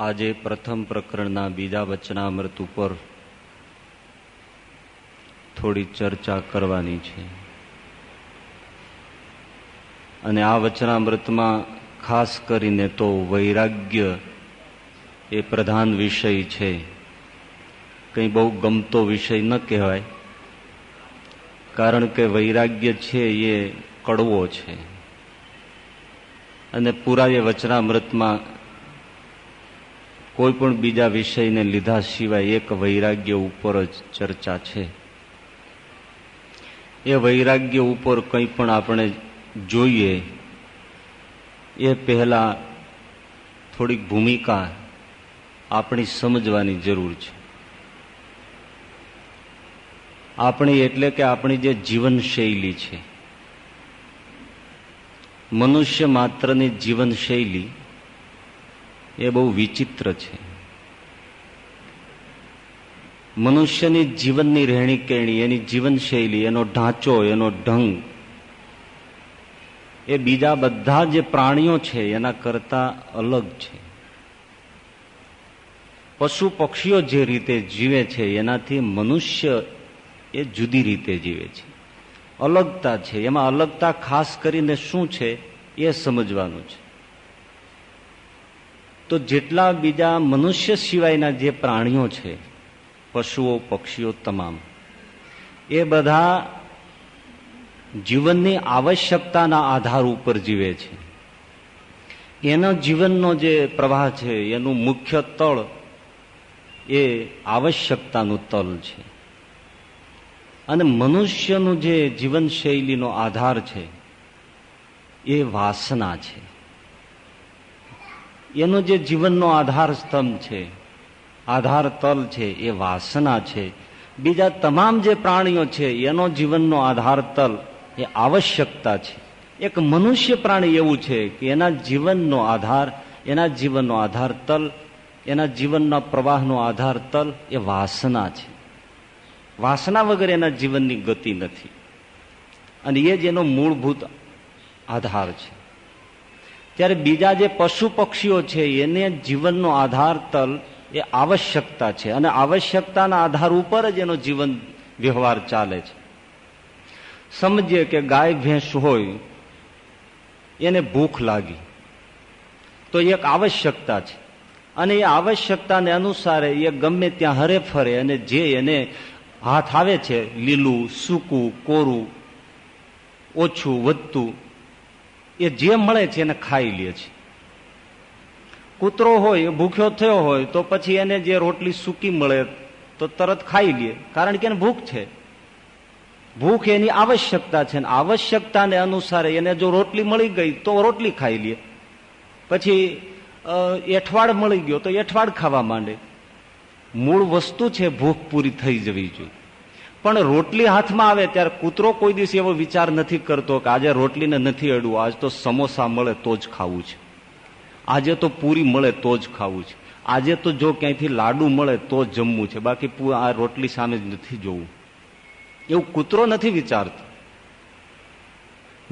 આજે પ્રથમ પ્રકરણના બીજા વચનામૃત ઉપર થોડી ચર્ચા કરવાની છે. અને આ વચનામૃતમાં ખાસ કરીને તો વૈરાગ્ય એ પ્રધાન વિષય છે. કંઈ બહુ ગમતો વિષય ન કહેવાય, કારણ કે વૈરાગ્ય છે એ કડવો છે. અને પૂરા એ વચનામૃતમાં કોઈ પણ બીજા વિષયને લીધા સિવાય એક વૈરાગ્ય ઉપર જ ચર્ચા છે. એ વૈરાગ્ય ઉપર કંઈ પણ આપણે જોઈએ, એ પહેલા થોડીક ભૂમિકા આપણી સમજવાની જરૂર છે. આપણી એટલે કે આપણી જે જીવનશૈલી છે, મનુષ્ય માત્રની જીવનશૈલી એ બહુ વિચિત્ર છે. મનુષ્યની જીવનની રહેણી કેણી, એની જીવનશૈલી, એનો ઢાંચો, એનો ઢંગ, એ બીજા બધા જે પ્રાણીઓ છે, એના કરતા અલગ છે. પશુ પક્ષીઓ જે રીતે જીવે છે, એનાથી મનુષ્ય એ જુદી રીતે જીવે છે. અલગતા છે. એમાં અલગતા ખાસ કરીને શું છે, એ સમજવાનું છે. તો જેટલા બીજા મનુષ્ય સિવાયના જે પ્રાણીઓ છે, પશુઓ, પક્ષીઓ તમામ, એ બધા જીવનની આવશ્યકતાના આધાર ઉપર જીવે છે. એનો જીવનનો જે પ્રવાહ છે, એનું મુખ્ય તળ એ આવશ્યકતાનું તલ છે. અને મનુષ્યનું જે જીવનશૈલીનો આધાર છે, એ વાસના છે. એનો જે જીવનનો આધાર સ્તંભ છે, આધાર તલ છે, એ વાસના છે. બીજા તમામ જે પ્રાણીઓ છે, એનો જીવનનો આધાર તલ, એ આવશ્યકતા છે. એક મનુષ્ય પ્રાણી એવું છે કે એના જીવનનો આધાર, એના જીવનનો આધાર તલ, એના જીવનના પ્રવાહનો આધાર તલ, એ વાસના છે. વાસના વગર એના જીવનની ગતિ નથી. અને એ જ એનો મૂળભૂત આધાર છે. ત્યારે બીજા જે પશુ પક્ષીઓ છે, એને જીવનનો આધાર તલ એ આવશ્યકતા છે અને આવશ્યકતાના આધાર ઉપર જ એનો જીવન વ્યવહાર ચાલે છે. સમજીએ કે ગાય, ભેંસ હોય, એને ભૂખ લાગી, તો એક આવશ્યકતા છે. અને એ આવશ્યકતાને અનુસારે એ ગમે ત્યાં હરે ફરે અને જે એને હાથ આવે છે, લીલું, સૂકું, કોરું, ઓછું, વધતું એ જે મળે છે એને ખાઈ લે છે. કૂતરો હોય, ભૂખ્યો થયો હોય, તો પછી એને જે રોટલી સૂકી મળે, તો તરત ખાઈ લે. કારણ કે એને ભૂખ છે. ભૂખ એની આવશ્યકતા છે આવશ્યકતાને અનુસારે એને જો રોટલી મળી ગઈ, તો રોટલી ખાઈ લે. પછી એઠવાડ મળી ગયો, તો એઠવાડ ખાવા માંડે. મૂળ વસ્તુ છે ભૂખ પૂરી થઈ જવી જોઈએ. પણ રોટલી હાથમાં આવે ત્યારે કૂતરો કોઈ દિવસ એવો વિચાર નથી કરતો કે આજે રોટલીને નથી અડવું, આજ તો સમોસા મળે તો જ ખાવું છે. આજે તો પૂરી મળે તો જ ખાવું છે. આજે તો જો ક્યાંયથી લાડુ મળે તો જ જમવું છે. બાકી આ રોટલી સામે જ નથી જોવું. એવું કૂતરો નથી વિચારતો.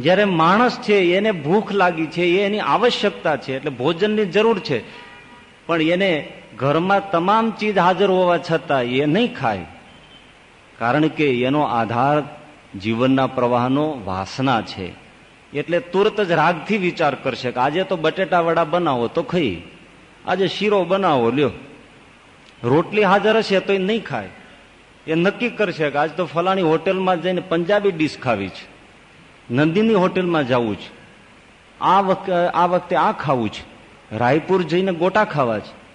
જ્યારે માણસ છે, એને ભૂખ લાગી છે, એ એની આવશ્યકતા છે, એટલે ભોજનની જરૂર છે. પણ એને ઘરમાં તમામ ચીજ હાજર હોવા છતાં એ નહીં ખાય. કારણ કે એનો આધાર જીવનના પ્રવાહનો વાસના છે. એટલે તુરત જ રાગથી વિચાર કરશે કે આજે તો બટેટા વડા બનાવો તો ખાઈ. આજે શીરો બનાવો, લ્યો. રોટલી હાજર હશે તો એ નહીં ખાય. એ નક્કી કરશે કે આજ તો ફલાણી હોટેલમાં જઈને પંજાબી ડીશ ખાવી છે. નંદીની હોટેલમાં જવું છે. આ વખતે આ વખતે આ ખાવું છે. રાયપુર જઈને ગોટા ખાવા છે.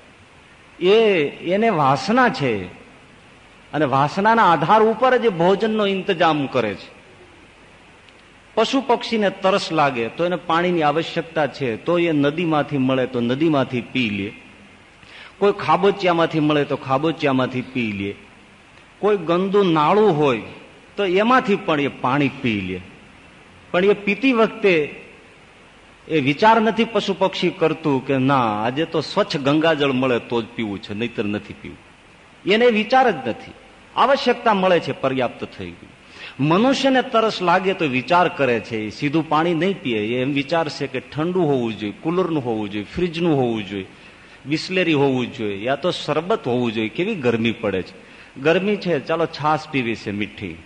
એ, એને વાસના છે. અને વાસનાના આધાર ઉપર જ ભોજનનો ઇંતજામ કરે છે. પશુ પક્ષીને તરસ લાગે તો એને પાણીની આવશ્યકતા છે, તો એ નદીમાંથી મળે તો નદીમાંથી પી લે. કોઈ ખાબોચિયામાંથી મળે તો ખાબોચિયામાંથી પી લે. કોઈ ગંદુ નાળું હોય તો એમાંથી પણ એ પાણી પી લે. પણ એ પીતી વખતે એ વિચાર નથી પશુ પક્ષી કરતું કે ના, આજે તો સ્વચ્છ ગંગાજળ મળે તો જ પીવું છે, નહીતર નથી પીવું. એને વિચાર જ નથી. આવશ્યકતા મળે છે, પર્યાપ્ત થઈ ગયું. મનુષ્યને તરસ લાગે તો વિચાર કરે છે સીધું પાણી નહીં પીએ એમ વિચારશે કે ઠંડુ હોવું જોઈએ, કુલરનું હોવું જોઈએ, ફ્રીજનું હોવું જોઈએ, બિસ્લેરી હોવું જોઈએ, યા તો શરબત હોવું જોઈએ, કેવી ગરમી પડે છે. ગરમી છે, ચાલો છાશ પીવી છે, મીઠી.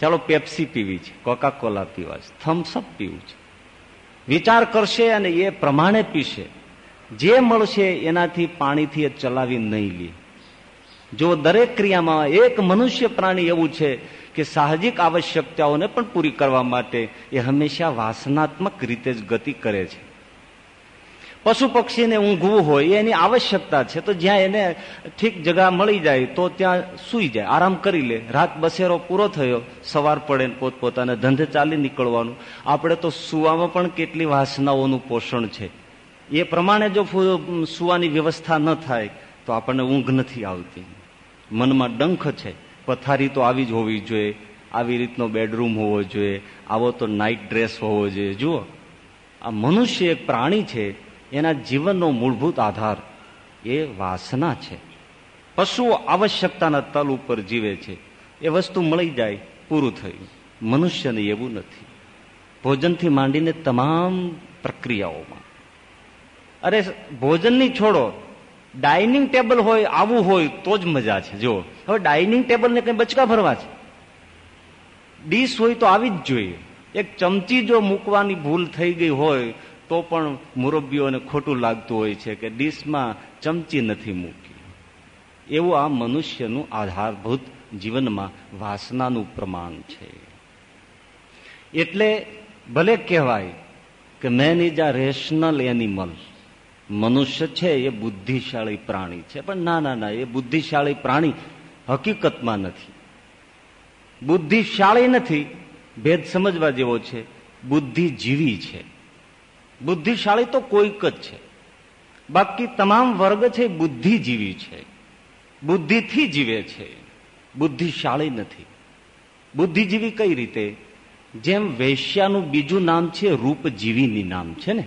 ચાલો પેપ્સી પીવી છે કોકા કોલા પીવા છે થમ્સઅપ પીવું છે. વિચાર કરશે અને એ પ્રમાણે પીશે. જે મળશે, એનાથી પાણીથી ચલાવી નહીં લે. જો દરેક ક્રિયામાં એક મનુષ્ય પ્રાણી એવું છે કે સાહજિક આવશ્યકતાઓને પણ પૂરી કરવા માટે એ હંમેશા વાસનાત્મક રીતે જ ગતિ કરે છે. પશુ પક્ષીને ઊંઘવું હોય, એની આવશ્યકતા છે, તો જ્યાં એને ઠીક જગા મળી જાય, તો ત્યાં સુઈ જાય, આરામ કરી લે. રાત બસેરો પૂરો થયો, સવાર પડે પોતપોતાને ધંધે ચાલી નીકળવાનું. આપણે તો સુવામાં પણ કેટલી વાસનાઓનું પોષણ છે. એ પ્રમાણે જો સુવાની વ્યવસ્થા ન થાય, તો આપણને ઊંઘ નથી આવતી. મનમાં ડંખ છે. પથારી તો આવી જ હોવી જોઈએ. આવી રીતનો બેડરૂમ હોવો જોઈએ. આવો તો નાઇટ ડ્રેસ હોવો જોઈએ. જુઓ, આ મનુષ્ય એક પ્રાણી છે. એના જીવનનો મૂળભૂત આધાર એ વાસના છે. પશુઓ આવશ્યકતાના તલ ઉપર જીવે છે. એ વસ્તુ મળી જાય, પૂરું થયું. મનુષ્યને એવું નથી. ભોજનથી માંડીને તમામ પ્રક્રિયાઓમાં. અરે, ભોજનની છોડો. ડાઇનિંગ ટેબલ હોય, આવું હોય, તો જ મજા છે. જો હવે ડાઇનિંગ ટેબલને કઈ બચકા ભરવા છે? ડીશ હોય તો આવી જ જોઈએ. એક ચમચી જો મૂકવાની ભૂલ થઈ ગઈ હોય, તો પણ મુરબ્બીઓને ખોટું લાગતું હોય છે કે ડીશમાં ચમચી નથી મૂકી. એવું આ મનુષ્યનું આધારભૂત જીવનમાં વાસનાનું પ્રમાણ છે. એટલે ભલે કહેવાય કે man is a rational animal મનુષ્ય છે એ બુદ્ધિશાળી પ્રાણી છે, પણ ના ના ના, એ બુદ્ધિશાળી પ્રાણી હકીકતમાં નથી. બુદ્ધિશાળી નથી, ભેદ સમજવા જેવો છે, બુદ્ધિજીવી છે. બુદ્ધિશાળી તો કોઈક જ છે. બાકી તમામ વર્ગ છે બુદ્ધિજીવી છે. બુદ્ધિથી જીવે છે. બુદ્ધિશાળી નથી. બુદ્ધિજીવી કઈ રીતે? જેમ વેશ્યાનું બીજું નામ છે, રૂપજીવીની નામ છે ને?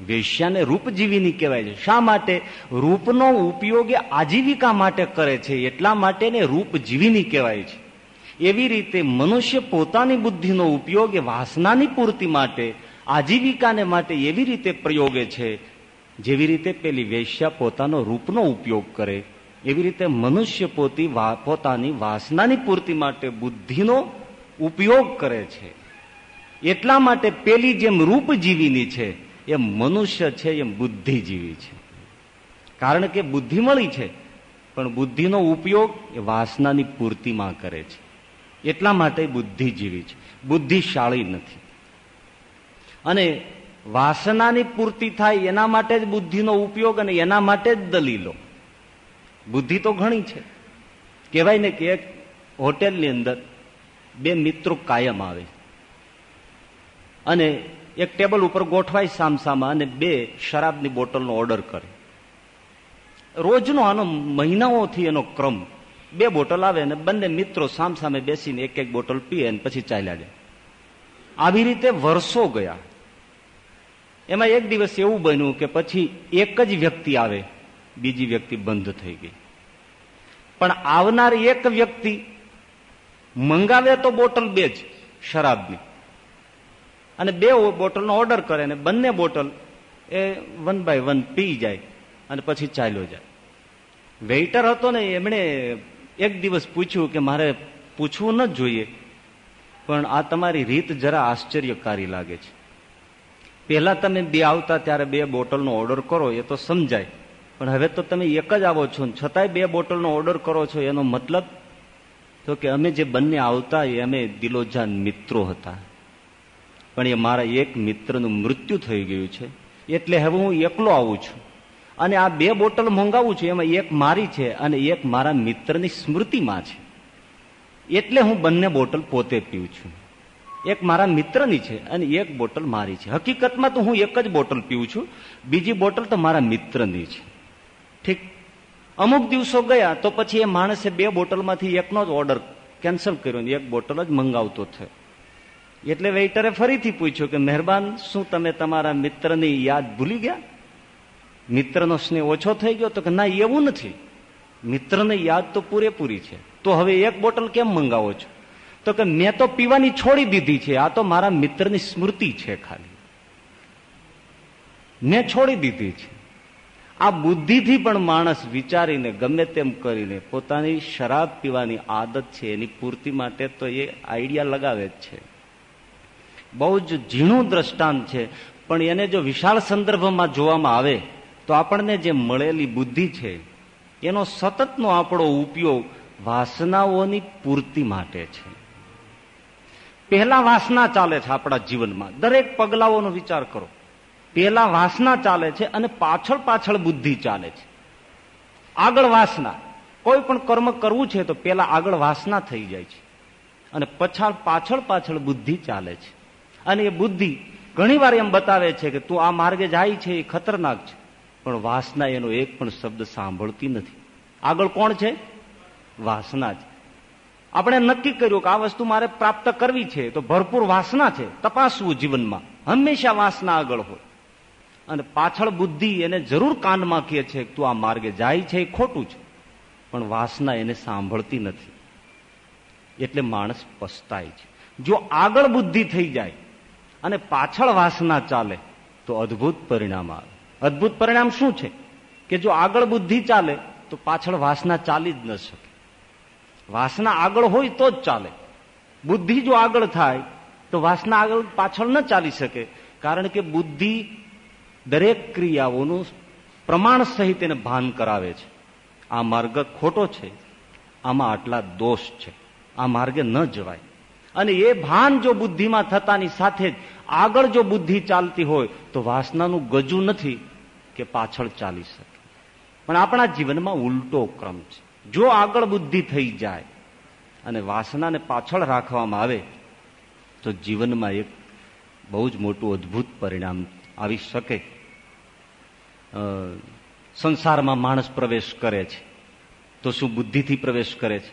વેશ્યાને રૂપજીવીની કહેવાય છે. શા માટે? રૂપનો ઉપયોગ એ આજીવિકા માટે કરે છે, એટલા માટે ને રૂપજીવીની કહેવાય છે. એવી રીતે મનુષ્ય પોતાની બુદ્ધિનો ઉપયોગ એ વાસનાની પૂર્તિ માટે, આજીવિકાને માટે એવી રીતે પ્રયોગે છે, જેવી રીતે પેલી વેશ્યા પોતાનો રૂપનો ઉપયોગ કરે, એવી રીતે મનુષ્ય પોતી પોતાની વાસનાની પૂર્તિ માટે બુદ્ધિનો ઉપયોગ કરે છે. એટલા માટે પેલી જેમ રૂપજીવીની છે એમ મનુષ્ય છે એમ બુદ્ધિજીવી છે. કારણ કે બુદ્ધિ મળી છે, પણ બુદ્ધિનો ઉપયોગ એ વાસનાની પૂર્તિમાં કરે છે. એટલા માટે બુદ્ધિજીવી છે. બુદ્ધિશાળી નથી. અને વાસનાની પૂર્તિ થાય એના માટે જ બુદ્ધિનો ઉપયોગ અને એના માટે જ દલીલો. બુદ્ધિ તો ઘણી છે. કહેવાય ને કે એક હોટેલની અંદર બે મિત્રો કાયમ આવે. અને એક ટેબલ ઉપર ગોઠવાય સામસામા અને બે શરાબની બોટલનો ઓર્ડર કરે. રોજનો આનો મહિનાઓથી એનો ક્રમ. બે બોટલ આવે અને બંને મિત્રો સામસામે બેસીને એક એક બોટલ પીએ અને પછી ચાલ્યા જાય. આવી રીતે વર્ષો ગયા. એમાં એક દિવસ એવું બન્યું કે પછી એક જ વ્યક્તિ આવે, બીજી વ્યક્તિ બંધ થઈ ગઈ. પણ આવનાર એક વ્યક્તિ મંગાવે તો બોટલ બે જ, શરાબની. અને બે બોટલનો ઓર્ડર કરે અને બંને બોટલ એ વન બાય વન પી જાય અને પછી ચાલ્યો જાય. વેઇટર હતો ને, એમણે એક દિવસ પૂછ્યું કે મારે પૂછવું ન જોઈએ, પણ આ તમારી રીત જરા આશ્ચર્યકારી લાગે છે. પહેલા તમે બે આવતા ત્યારે બે બોટલનો ઓર્ડર કરો, એ તો સમજાય. પણ હવે તો તમે એક જ આવો છો છતાંય બે બોટલનો ઓર્ડર કરો છો, એનો મતલબ? તો કે અમે જે બંને આવતા, એ અમે દિલોજાન મિત્રો હતા. પણ એ મારા એક મિત્રનું મૃત્યુ થઈ ગયું છે. એટલે હવે હું એકલો આવું છું. અને આ બે બોટલ મંગાવું છું, એમાં એક મારી છે અને એક મારા મિત્રની સ્મૃતિમાં છે. એટલે હું બંને બોટલ પોતે પીઉં છું. એક મારા મિત્રની છે અને એક બોટલ મારી છે. હકીકતમાં તો હું એક જ બોટલ પીઉં છું, બીજી બોટલ તો મારા મિત્રની છે. ઠીક. અમુક દિવસો ગયા તો પછી એ માણસે બે બોટલમાંથી એકનો જ ઓર્ડર કેન્સલ કર્યો એક બોટલ જ મંગાવતો થયો. એટલે વેઇટરે ફરીથી પૂછ્યું કે, મહેરબાન, શું તમે તમારા મિત્રની યાદ ભૂલી ગયા? મિત્રનો સ્નેહ ઓછો થઈ ગયો તો કે, ના, એવું નથી. મિત્રને યાદ તો પૂરેપૂરી છે. તો હવે એક બોટલ કેમ મંગાવો છો? તો કે, મેં તો પીવાની છોડી દીધી છે. આ તો મારા મિત્રની સ્મૃતિ છે ખાલી. મેં છોડી દીધી છે. આ બુદ્ધિથી પણ માણસ વિચારીને ગમે તેમ કરીને પોતાની શરાબ પીવાની આદત છે. એની પૂર્તિ માટે તો એ આઈડિયા લગાવે જ છે. બહુ જ ઝીણું દ્રષ્ટાંત છે. પણ એને જો વિશાળ સંદર્ભમાં જોવામાં આવે, તો આપણને જે મળેલી બુદ્ધિ છે, એનો સતતનો આપણો ઉપયોગ વાસનાઓની પૂર્તિ માટે છે. પહેલા વાસના ચાલે છે આપણા જીવનમાં. દરેક પગલાઓનો વિચાર કરો. પહેલા વાસના ચાલે છે અને પાછળ પાછળ બુદ્ધિ ચાલે છે. આગળ વાસના. કોઈ પણ કર્મ કરવું છે તો પેલા આગળ વાસના થઈ જાય છે. અને પછાડ પાછળ પાછળ બુદ્ધિ ચાલે છે. અને એ બુદ્ધિ ઘણીવાર એમ બતાવે છે કે તું આ માર્ગે જાય છે, એ ખતરનાક છે. પણ વાસના એનો એક પણ શબ્દ સાંભળતી નથી. આગળ કોણ છે? વાસના છે આપણે નક્કી કર્યું કે આ વસ્તુ મારે પ્રાપ્ત કરવી છે, તો ભરપૂર વાસના છે, તપાસવું જીવનમાં. હંમેશા વાસના આગળ હોય. અને પાછળ બુદ્ધિ એને જરૂર કાનમાં કહે છે કે તું આ માર્ગે જાય છે, એ ખોટું છે. પણ વાસના એને સાંભળતી નથી. એટલે માણસ પસ્તાય છે. જો આગળ બુદ્ધિ થઈ જાય અને પાછળ વાસના ચાલે, તો અદભુત પરિણામ આવે. અદભુત પરિણામ શું છે? કે જો આગળ બુદ્ધિ ચાલે, તો પાછળ વાસના ચાલી જ ન શકે. વાસના આગળ હોય તો જ ચાલે. બુદ્ધિ જો આગળ થાય, તો વાસના આગળ પાછળ ન ચાલી શકે, કારણ કે બુદ્ધિ દરેક ક્રિયાઓનું પ્રમાણ સહિત એને ભાન કરાવે છે. આ માર્ગ ખોટો છે, આમાં આટલા દોષ છે. આ માર્ગે ન જવાય. અને એ ભાન જો બુદ્ધિમાં થતાની સાથે જ આગળ જો બુદ્ધિ ચાલતી હોય તો વાસનાનું ગજુ નથી કે પાછળ ચાલી શકે. પણ આપણા જીવનમાં ઉલટો ક્રમ છે. જો આગળ બુદ્ધિ થઈ જાય અને વાસનાને પાછળ રાખવામાં આવે, તો જીવનમાં એક બહુ જ મોટું અદભુત પરિણામ આવી શકે. સંસારમાં માણસ પ્રવેશ કરે છે. તો શું બુદ્ધિથી પ્રવેશ કરે છે?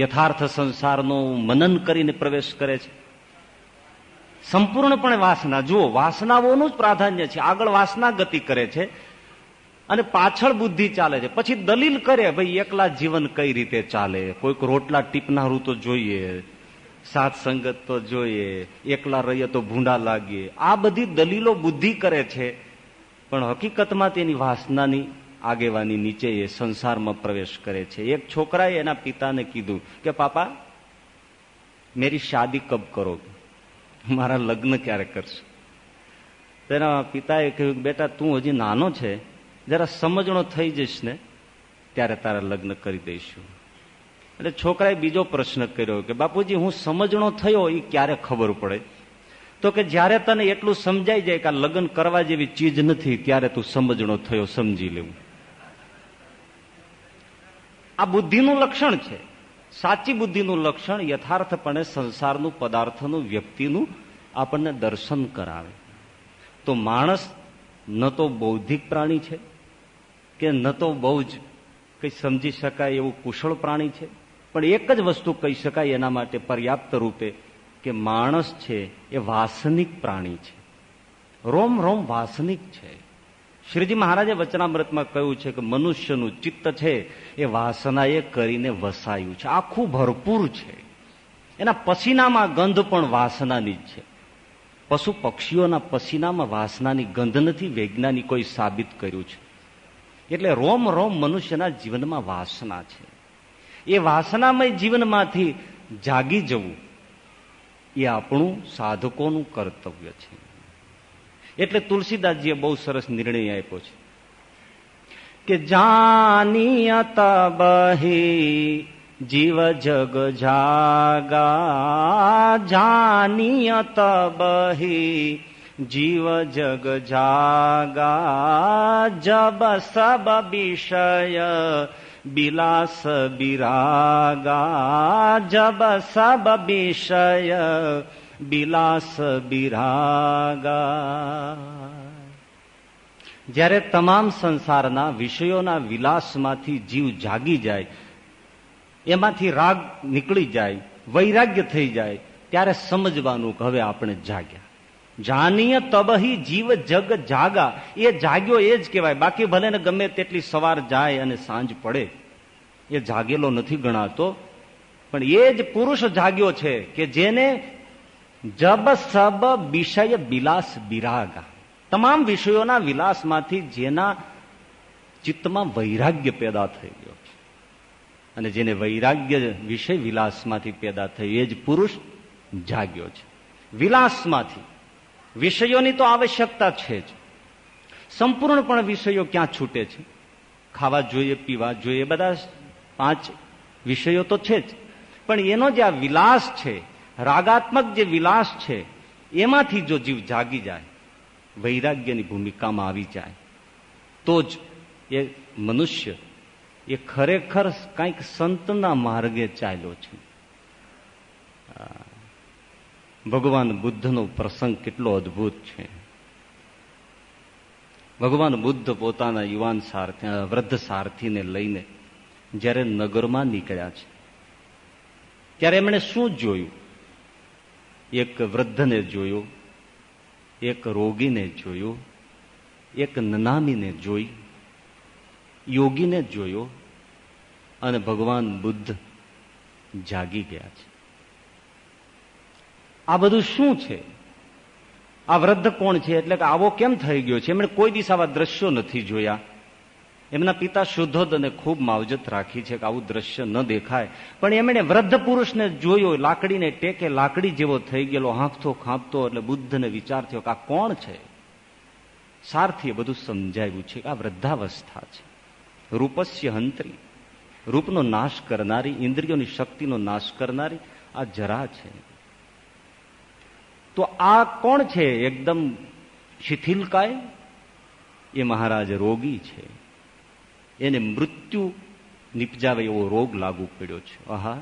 યથાર્થ સંસારનો મનન કરીને પ્રવેશ કરે છે? સંપૂર્ણપણે વાસના. જુઓ, વાસનાઓનું જ પ્રાધાન્ય છે. આગળ વાસના ગતિ કરે છે અને પાછળ બુદ્ધિ ચાલે છે. પછી દલીલ કરે, ભાઈ, એકલા જીવન કઈ રીતે ચાલે? કોઈક રોટલા ટીપનારું તો જોઈએ, સાત સંગત તો જોઈએ, એકલા રહીએ તો ભૂંડા લાગીએ. આ બધી દલીલો બુદ્ધિ કરે છે, પણ હકીકતમાં તેની વાસનાની આગેવાની નીચે એ સંસારમાં પ્રવેશ કરે છે. એક છોકરાએ એના પિતાને કીધું કે, પાપા, મેરી શાદી કબ કરો મારા લગ્ન ક્યારે કરશે? તેના પિતાએ કહ્યું, બેટા, તું હજી નાનો છે, જરા સમજણો થઈ જઈશ ને, ત્યારે તારા લગ્ન કરી દઈશું. એટલે છોકરાએ બીજો પ્રશ્ન કર્યો કે, બાપુજી, હું સમજણો થયો એ ક્યારે ખબર પડે? તો કે, જ્યારે તને એટલું સમજાઈ જાય કે આ લગ્ન કરવા જેવી ચીજ નથી, ત્યારે તું સમજણો થયો, સમજી લેવું. આ બુદ્ધિનું લક્ષણ છે. સાચી બુદ્ધિનું લક્ષણ યથાર્થપણે સંસારનું પદાર્થનું વ્યક્તિનું આપણને દર્શન કરાવે. તો માણસ ન તો બૌદ્ધિક પ્રાણી છે કે ન તો બહુ જ કંઈ સમજી શકાય એવું કુશળ પ્રાણી છે? પણ એક જ વસ્તુ કહી શકાય એના માટે પર્યાપ્ત રૂપે કે માણસ છે એ વાસનિક પ્રાણી છે. રોમ રોમ વાસનિક છે. શ્રીજી મહારાજે વચનામૃતમાં કહ્યું છે કે મનુષ્યનું ચિત્ત છે એ વાસનાએ કરીને વસાયું છે. આખું ભરપૂર છે. એના પસીનામાં ગંધ પણ વાસનાની જ છે. પશુ પક્ષીઓના પસીનામાં વાસનાની ગંધ નથી વૈજ્ઞાનિકોએ સાબિત કર્યું છે. એટલે રોમ રોમ મનુષ્યના જીવનમાં વાસના છે. એ વાસનામય જીવનમાંથી જાગી જવું એ આપણું સાધકોનું કર્તવ્ય છે. એટલે તુલસીદાસજીએ બહુ સરસ નિર્ણય આપ્યો છે. કે જાનિયત બહી જીવ જગ જાગા, જાનિયત બહી જીવ જગ જાગા, જબ સબ વિષય બિલાસ બિરાગા, જબ સબ વિષય બિલાસ બિરાગા જ્યારે તમામ સંસારના વિષયોના વિલાસમાંથી જીવ જાગી જાય, એમાંથી રાગ નીકળી જાય, વૈરાગ્ય થઈ જાય, ત્યારે સમજવાનું કે હવે આપણે જાગ્યા. જાનીય તબહી જીવ જગ જાગા. એ જાગ્યો એ જ કહેવાય. બાકી ભલે ને ગમે તેટલી સવાર જાય અને સાંજ પડે, એ જાગેલો નથી ગણાતો. પણ એ જ પુરુષ જાગ્યો છે કે જેને જબ સબ વિષય વિલાસ બિરાગા. તમામ વિષયોના વિલાસમાંથી જેના ચિત્તમાં વૈરાગ્ય પેદા થઈ ગયો અને જેને વૈરાગ્ય વિષય વિલાસમાંથી પેદા થયું એ જ પુરુષ જાગ્યો છે. વિલાસમાંથી. વિષયોની તો આવશ્યકતા છે જ. સંપૂર્ણપણે વિષયો ક્યાં છૂટે છે? ખાવા જોઈએ, પીવા જોઈએ, બધા પાંચ વિષયો તો છે જ. પણ એનો જે આ વિલાસ છે રાગાત્મક જે વિલાસ છે, એમાંથી જો જીવ જાગી જાય, વૈરાગ્યની ભૂમિકામાં આવી જાય, તો જ એ મનુષ્ય એ ખરેખર કંઈક સંતના માર્ગે ચાલ્યો છે. ભગવાન બુદ્ધનો પ્રસંગ કેટલો અદભુત છે. ભગવાન બુદ્ધ પોતાના યુવાન સારથી વૃદ્ધ સારથીને લઈને જ્યારે નગરમાં નીકળ્યા છે, ત્યારે એમણે શું જોયું? એક વૃદ્ધને જોયો, એક રોગીને જોયો, એક નનામીને જોઈ, યોગીને જોયો અને ભગવાન બુદ્ધ જાગી ગયા છે. આ બધું શું છે? આ વૃદ્ધ કોણ છે? એટલે કે આવો કેમ થઈ ગયો છે? એમણે કોઈ દિવસ આવા દ્રશ્યો નથી જોયા. એમના પિતા શુદ્ધોદને ખૂબ માવજત રાખી છે કે આવું દ્રશ્ય ન દેખાય. પણ એમણે વૃદ્ધ પુરુષને જોયો, લાકડીને ટેકે, લાકડી જેવો થઈ ગયેલો હાંફતો ખાંપતો, એટલે બુદ્ધને વિચાર થયો કે આ કોણ છે? સારથી બધું સમજાવ્યું છે કે આ વૃદ્ધાવસ્થા છે. રૂપસ્ય હંત્રી. રૂપનો નાશ કરનારી, ઇન્દ્રિયોની શક્તિનો નાશ કરનારી આ જરા છે. તો આ કોણ છે? એકદમ શિથિલકાય? એ મહારાજ રોગી છે. એને મૃત્યુ નિપજાવે એવો રોગ લાગુ પડ્યો છે. આહા.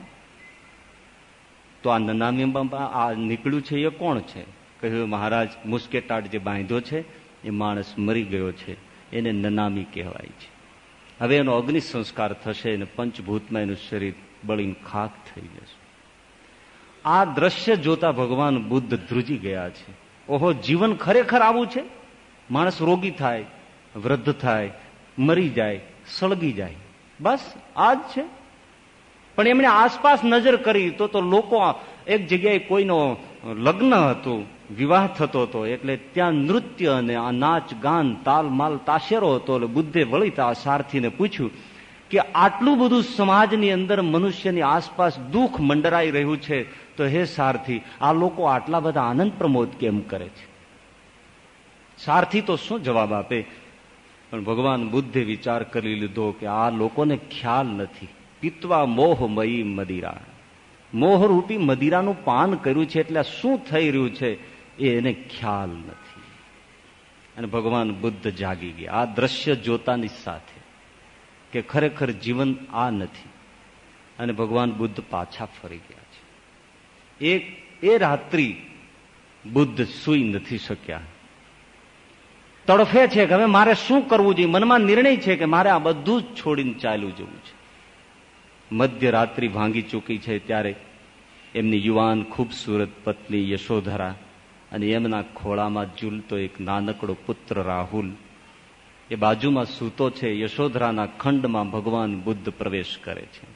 તો આ નનામીમાં આ નીકળ્યું છે એ કોણ છે? કહ્યું, મહારાજ મુસ્કેટાટ જે બાંધ્યો છે, એ માણસ મરી ગયો છે. એને નનામી કહેવાય છે. હવે એનો અગ્નિ સંસ્કાર થશે અને પંચભૂતમાં એનું શરીર બળીને ખાક થઈ જશે. આ દ્રશ્ય જોતા ભગવાન બુદ્ધ ધ્રુજી ગયા છે. ઓહો, જીવન ખરેખર આવું છે? માણસ રોગી થાય, વૃદ્ધ થાય, મરી જાય સળગી જાય. બસ આ જ છે. પણ એમણે આસપાસ નજર કરી તો તો લોકો એક જગ્યાએ કોઈનો લગ્ન હતું, વિવાહ થતો હતો, એટલે ત્યાં નૃત્ય અને આ નાચ, ગાન, તાલમાલ, તાશેરો હતો, એટલે બુદ્ધે વળી આ સારથીને પૂછ્યું કે આટલું બધું સમાજની અંદર મનુષ્યની આસપાસ દુઃખ મંડરાઈ રહ્યું છે, તો હે સારથી, આ લોકો આટલા બધા આનંદ પ્રમોદ કેમ કરે છે? સારથી તો શું જવાબ આપે? પણ ભગવાન બુદ્ધે વિચાર કરી લીધો કે આ લોકોને ખ્યાલ નથી. પીતવા મોહમયી મદિરા મોહરૂપી મદિરાનું પાન કર્યું છે એટલે શું થઈ રહ્યું છે એ એને ખ્યાલ નથી. અને ભગવાન બુદ્ધ જાગી ગયા. આ દ્રશ્ય જોતાની સાથે કે ખરેખર જીવન આ નથી. અને ભગવાન બુદ્ધ પાછા ફરી ગયા છે. એક એ રાત્રિ બુદ્ધ સુઈ નથી શક્યા. તડફે છે કે હવે મારે શું કરવું જોઈએ? મનમાં નિર્ણય છે કે મારે આ બધું જ છોડીને ચાલ્યું જવું છે. મધ્યરાત્રિ ભાંગી ચૂકી છે ત્યારે એમની યુવાન ખૂબસૂરત પત્ની યશોધરા અને એમના ખોળામાં ઝૂલતો એક નાનકડો પુત્ર રાહુલ એ બાજુમાં સૂતો છે. યશોધરાના ખંડમાં ભગવાન બુદ્ધ પ્રવેશ કરે છે.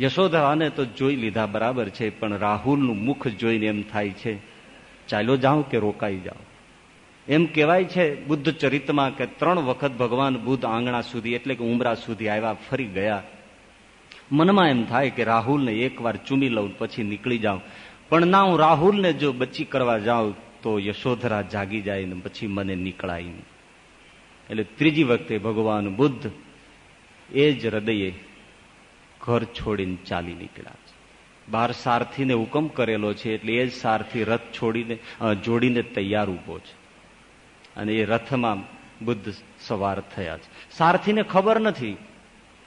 યશોધરાને તો જોઈ લીધા બરાબર છે, પણ રાહુલનું મુખ જોઈને એમ થાય છે ચાલ્યો જાઉં કે રોકાઈ જાઓ એમ કહેવાય છે બુદ્ધ ચરિત્રમાં કે ત્રણ વખત ભગવાન બુદ્ધ આંગણા સુધી એટલે કે ઉમરા સુધી આવ્યા, ફરી ગયા. મનમાં એમ થાય કે રાહુલને એકવાર ચૂમી લઉં, પછી નીકળી જાઉં. પણ ના, હું રાહુલને જો બચ્ચી કરવા જાઉં, તો યશોધરા જાગી જાય ને પછી મને નીકળાય એટલે ત્રીજી વખતે ભગવાન બુદ્ધ એ જ હૃદયે ઘર છોડીને ચાલી નીકળ્યા છે. બહાર સારથીને હુકમ કરેલો છે એટલે એ જ સારથી રથ છોડીને જોડીને તૈયાર ઊભો છે. અને એ રથમાં બુદ્ધ સવાર થયા છે. સારથીને ખબર નથી,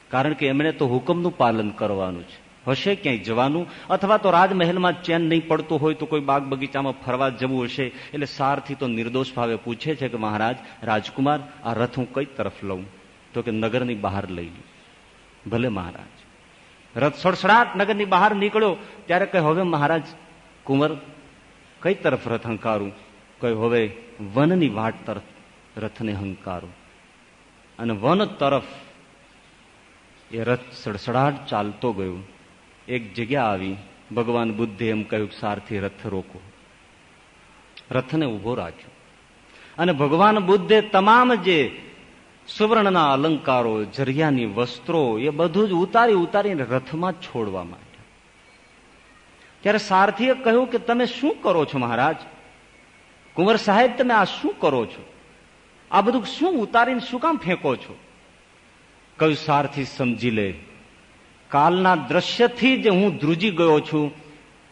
કારણ કે એમણે તો હુકમનું પાલન કરવાનું છે. હશે ક્યાંય જવાનું? અથવા તો રાજમહેલમાં ચેન નહીં પડતું હોય તો કોઈ બાગ બગીચામાં ફરવા જવું હશે? એટલે સારથી તો નિર્દોષ ભાવે પૂછે છે કે મહારાજ, રાજકુમાર, આ રથ હું કઈ તરફ લઉં? તો કે નગરની બહાર લઈ લઉં ભલે મહારાજ. રથ સડસડાટ નગરની બહાર નીકળ્યો, ત્યારે કહે, હવે મહારાજ, કુંવર કઈ તરફ રથ હંકારું કઈ હવે વનની વાટ તરફ રથને હંકારો. અને વન તરફ એ રથ સડસડાટ ચાલતો ગયો. એક જગ્યા આવી, ભગવાન બુદ્ધે એમ કહ્યું, સારથી રથ રોકો. રથને ઊભો રાખ્યો. અને ભગવાન બુદ્ધે તમામ જે સુવર્ણના અલંકારો, જરિયાની વસ્ત્રો, એ બધું જ ઉતારી ઉતારીને રથમાં છોડવા માંડ્યા. ત્યારે સારથીએ કહ્યું કે, તમે શું કરો છો મહારાજ? કુંવર સાહેબ, તમે આ શું કરો છો? આ બધું શું ઉતારીને શું કામ ફેંકો છો? કયું સારથી સમજી લે. કાલના દ્રશ્યથી જ હું ધ્રુજી ગયો છું.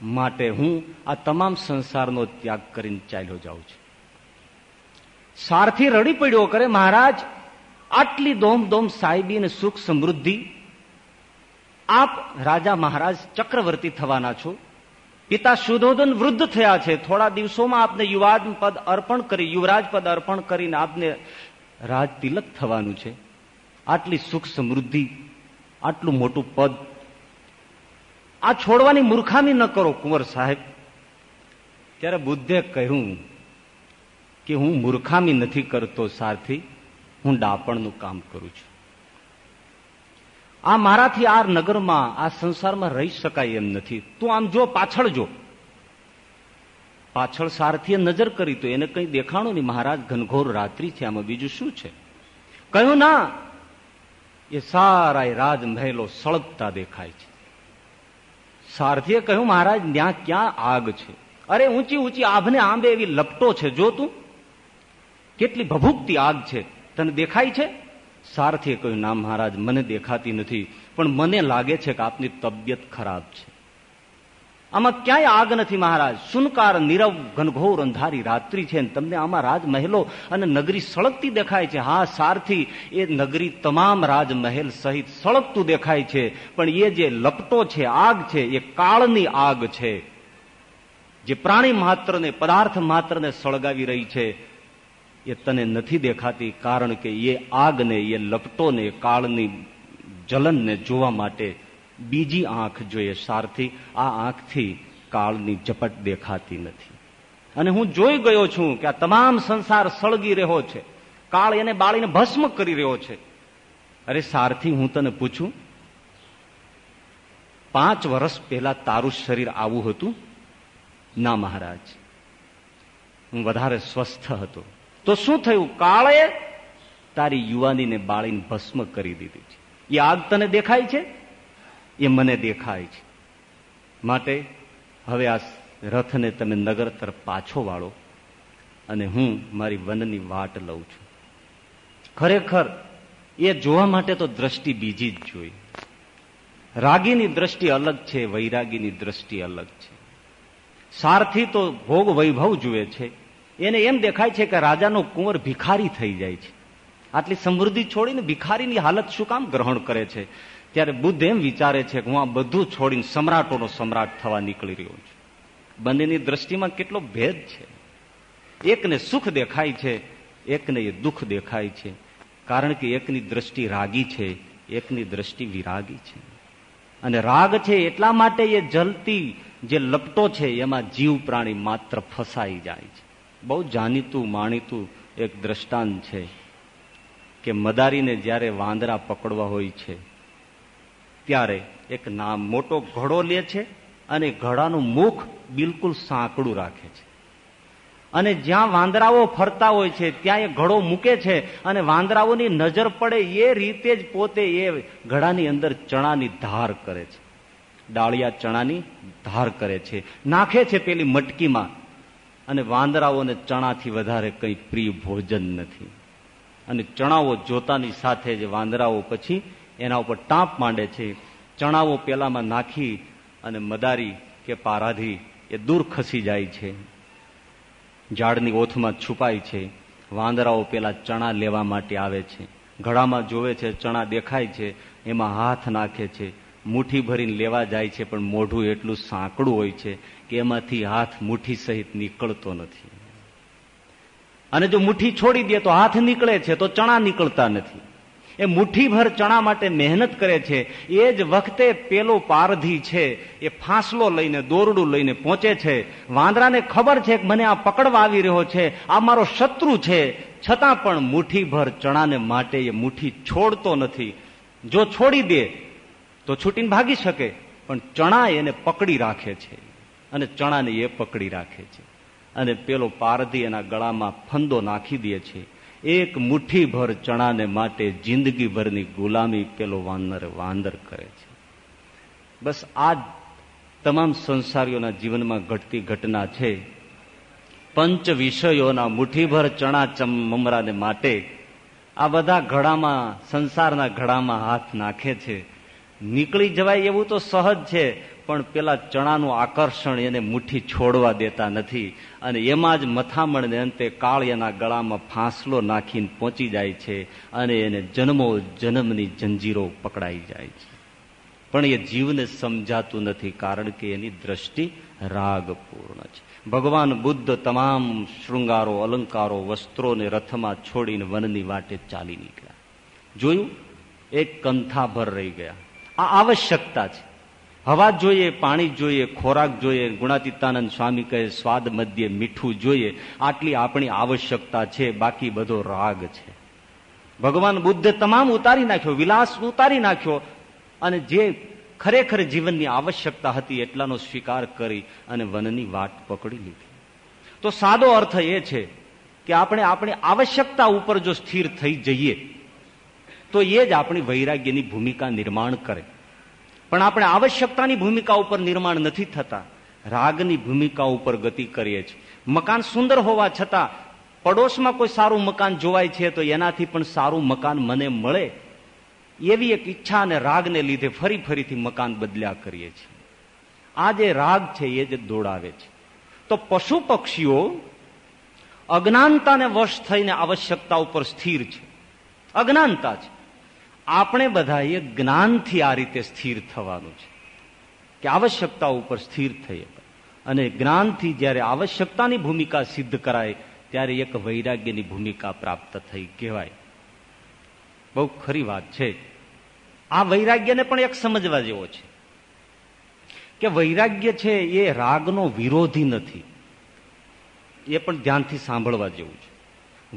માટે હું આ તમામ સંસારનો ત્યાગ કરીને ચાલ્યો જાઉં છું. સારથી રડી પડ્યો કરે મહારાજ. આટલી દોમ દોમ સાહેબી અને સુખ સમૃદ્ધિ. આપ રાજા મહારાજ ચક્રવર્તી થવાના છો. પિતા સુધોધન વૃદ્ધ થયા છે. થોડા દિવસોમાં આપને યુવાજ પદ અર્પણ કરી, યુવરાજ પદ અર્પણ કરીને આપને રાજ તિલક થવાનું છે. આટલી સુખ સમૃદ્ધિ, આટલું મોટું પદ. આ છોડવાની મૂર્ખામી ન કરો, કુંવર સાહેબ. ત્યારે બુદ્ધે કહ્યું કે હું મૂર્ખામી નથી કરતો, સારથી. હું ડાપણનું કામ કરું છું. આ મારાથી આ નગરમાં, આ સંસારમાં રહી શકાય એમ નથી. તું આમ જો, પાછળ જો. પાછળ સારથીએ નજર કરી તો એને કંઈ દેખાણો નહીં. મહારાજ, ઘનઘોર રાત્રિ છે. આમાં બીજું શું છે? કહ્યું, ના. એ સારા રાજમહેલો સળગતા દેખાય છે. સારથીએ કહ્યું, મહારાજ, ત્યાં ક્યાં આગ છે? અરે, ઊંચી ઊંચી આભને આંબે એવી લપટો છે. જો તું, કેટલી ભભૂકતી આગ છે. તને દેખાય છે? સારથીએ કહ્યું, ના મહારાજ, મને દેખાતી નથી, પણ મને લાગે છે કે આપની તબિયત ખરાબ છે. આમાં ક્યાંય આગ નથી મહારાજ. સુનકાર, નીરવ, ઘનઘોર, અંધારી રાત્રિ છે તમને આમાં રાજમહેલો અને નગરી સળગતી દેખાય છે. હા, સારથી, એ નગરી તમામ રાજમહેલ સહિત સળગતું દેખાય છે, પણ એ જે લપટો છે, આગ છે, એ કાળની આગ છે, જે પ્રાણી માત્રને, પદાર્થ માત્રને સળગાવી રહી છે. એ તને નથી દેખાતી કારણ કે એ આગને, એ લપટોને, કાળની જલનને જોવા માટે બીજી આંખ જોઈએ સારથી. આ આંખથી કાળની ઝપટ દેખાતી નથી. અને હું જોઈ ગયો છું કે આ તમામ સંસાર સળગી રહ્યો છે. કાળ એને બાળીને ભસ્મ કરી રહ્યો છે. અરે સારથી હું તને પૂછું, પાંચ વર્ષ પહેલા તારું શરીર આવું હતું? ના મહારાજ. હું વધારે સ્વસ્થ હતો. તો શું થયું? કાળે તારી યુવાનીને બાળીને ભસ્મ કરી દીધી છે. એ આગ તને દેખાય છે? એ મને દેખાય છે. માટે હવે આ રથને તમે નગર તરફ પાછો વાળો અને હું મારી વનની વાટ લઉં છું. ખરેખર એ જોવા માટે તો દ્રષ્ટિ બીજી જ જોઈ. રાગીની દ્રષ્ટિ અલગ છે, વૈરાગીની દ્રષ્ટિ અલગ છે. સારથી તો ભોગ વૈભવ જુએ છે. એને એમ દેખાય છે કે રાજાનો કુંવર ભિખારી થઈ જાય છે. આટલી સમૃદ્ધિ છોડીને ભિખારીની હાલત શું કામ ગ્રહણ કરે છે? ત્યારે બુદ્ધ એમ વિચારે છે કે હું આ બધું છોડીને સમ્રાટોનો સમ્રાટ થવા નીકળી રહ્યો છું. બંનેની દ્રષ્ટિમાં કેટલો ભેદ છે. એકને સુખ દેખાય છે, એકને એ દુઃખ દેખાય છે. કારણ કે એકની દ્રષ્ટિ રાગી છે, એકની દ્રષ્ટિ વિરાગી છે. અને રાગ છે એટલા માટે એ જલતી જે લપટો છે, એમાં જીવ પ્રાણી માત્ર ફસાઈ જાય છે. બહુ જાણીતું, માણીતું એક દ્રષ્ટાંત છે કે મદારીને જ્યારે વાંદરા પકડવા હોય છે, ત્યારે એક નામ, મોટો ઘડો લે છે અને ઘડાનું મુખ બિલકુલ સાંકડું રાખે છે. અને જ્યાં વાંદરાઓ ફરતા હોય છે, ત્યાં એ ઘડો મૂકે છે અને વાંદરાઓની નજર પડે એ રીતે જ પોતે એ ઘડાની અંદર ચણાની ધાર કરે છે. ડાળિયા ચણાની ધાર કરે છે. નાખે છે પેલી મટકીમાં. અને વાંદરાઓને ચણાથી વધારે કંઈ પ્રિય ભોજન નથી. અને ચણાઓ જોતાની સાથે જ વાંદરાઓ પછી એના ઉપર ટાંપ માંડે છે. ચણાઓ પેલામાં નાખી અને મદારી કે પારાધી એ દૂર ખસી જાય છે. ઝાડની ઓથમાં છુપાય છે. વાંદરાઓ પેલા ચણા લેવા માટે આવે છે. ઘડામાં જોવે છે, ચણા દેખાય છે, એમાં હાથ નાખે છે. મુઠ્ઠી ભરીને લેવા જાય છે, પણ મોઢું એટલું સાંકડું હોય છે કે એમાંથી હાથ મુઠ્ઠી સહિત નીકળતો નથી. અને જો મુઠ્ઠી છોડી દે તો હાથ નીકળે છે, તો ચણા નીકળતા નથી. એ મુઠ્ઠીભર ચણા માટે મહેનત કરે છે, એ જ વખતે પેલો પારધી છે, એ ફાંસલો લઈને, દોરડું લઈને પહોંચે છે. વાંદરાને ખબર છે કે મને આ પકડવા આવી રહ્યો છે, આ મારો શત્રુ છે. છતાં પણ મુઠ્ઠીભર ચણાને માટે એ મુઠ્ઠી છોડતો નથી. જો છોડી દે, તો છૂટીને ભાગી શકે, પણ ચણા એને પકડી રાખે છે. અને ચણાને એ પકડી રાખે છે. અને પેલો પારધી એના ગળામાં ફંદો નાખી દે છે. એક મુઠ્ઠીભર ચણાને માટે જિંદગીભરની ગુલામી પેલો વાંદર વાંદર કરે છે. બસ આ તમામ સંસારીઓના જીવનમાં ઘટતી ઘટના છે. પંચ વિષયોના મુઠ્ઠીભર ચણા મમરાને માટે આ બધા ઘડામાં, સંસારના ઘડામાં હાથ નાખે છે. નીકળી જવાય એવું તો સહજ છે પણ પેલા ચણાનું આકર્ષણ એને મુઠ્ઠી છોડવા દેતા નથી અને એમાં જ મથામણને અંતે કાળિયાના ગળામાં ફાંસલો નાખીને પહોંચી જાય છે અને એને જન્મો જન્મની જંજીરો પકડાઈ જાય છે. પણ એ જીવને સમજાતું નથી કારણ કે એની દ્રષ્ટિ રાગપૂર્ણ છે. ભગવાન બુદ્ધ તમામ શૃંગારો, અલંકારો, વસ્ત્રોને રથમાં છોડીને વનની વાટે ચાલી નીકળ્યા. જોયું? એક કંથાભર રહી ગયા. આ આવશ્યકતા છે. હવા જોઈએ, પાણી જોઈએ, ખોરાક જોઈએ, ગુણાતીતાનંદ સ્વામી કહે, સ્વાદ મધ્ય મીઠું જોઈએ, આટલી આપણી આવશ્યકતા છે, બાકી બધો રાગ છે. ભગવાન બુદ્ધે તમામ ઉતારી નાખ્યો, વિલાસ ઉતારી નાખ્યો, અને જે ખરેખર જીવનની આવશ્યકતા હતી એટલાનો સ્વીકાર કરી અને વનની વાટ પકડી લીધી. તો સાદો અર્થ એ છે કે આપણે આપણી આવશ્યકતા ઉપર જો સ્થિર થઈ જઈએ, તો એ જ આપણી વૈરાગ્યની ભૂમિકા નિર્માણ કરે. પણ આપણે આવશ્યકતાની ભૂમિકા ઉપર નિર્માણ નથી થતા. રાગની ભૂમિકા ઉપર ગતિ કરીએ છીએ. મકાન સુંદર હોવા છતાં પડોશમાં કોઈ સારું મકાન જોવાય છે તો એનાથી પણ સારું મકાન મને મળે એવી એક ઈચ્છા અને રાગને લીધે ફરી ફરીથી મકાન બદલ્યા કરીએ છીએ. આ જે રાગ છે એ જ દોડાવે છે. તો પશુ પક્ષીઓ અજ્ઞાનતાને વશ થઈને આવશ્યકતા ઉપર સ્થિર છે. અજ્ઞાનતા છે. આપણે બધાએ જ્ઞાનથી આ રીતે સ્થિર થવાનું છે કે આવશ્યકતા ઉપર સ્થિર થઈ અને જ્ઞાનથી જ્યારે આવશ્યકતાની ભૂમિકા સિદ્ધ કરાય, ત્યારે એક વૈરાગ્યની ભૂમિકા પ્રાપ્ત થઈ કહેવાય. બહુ ખરી વાત છે. આ વૈરાગ્યને પણ એક સમજવા જેવો છે. કે વૈરાગ્ય છે એ રાગનો વિરોધી નથી. એ પણ ધ્યાનથી સાંભળવા જેવું છે.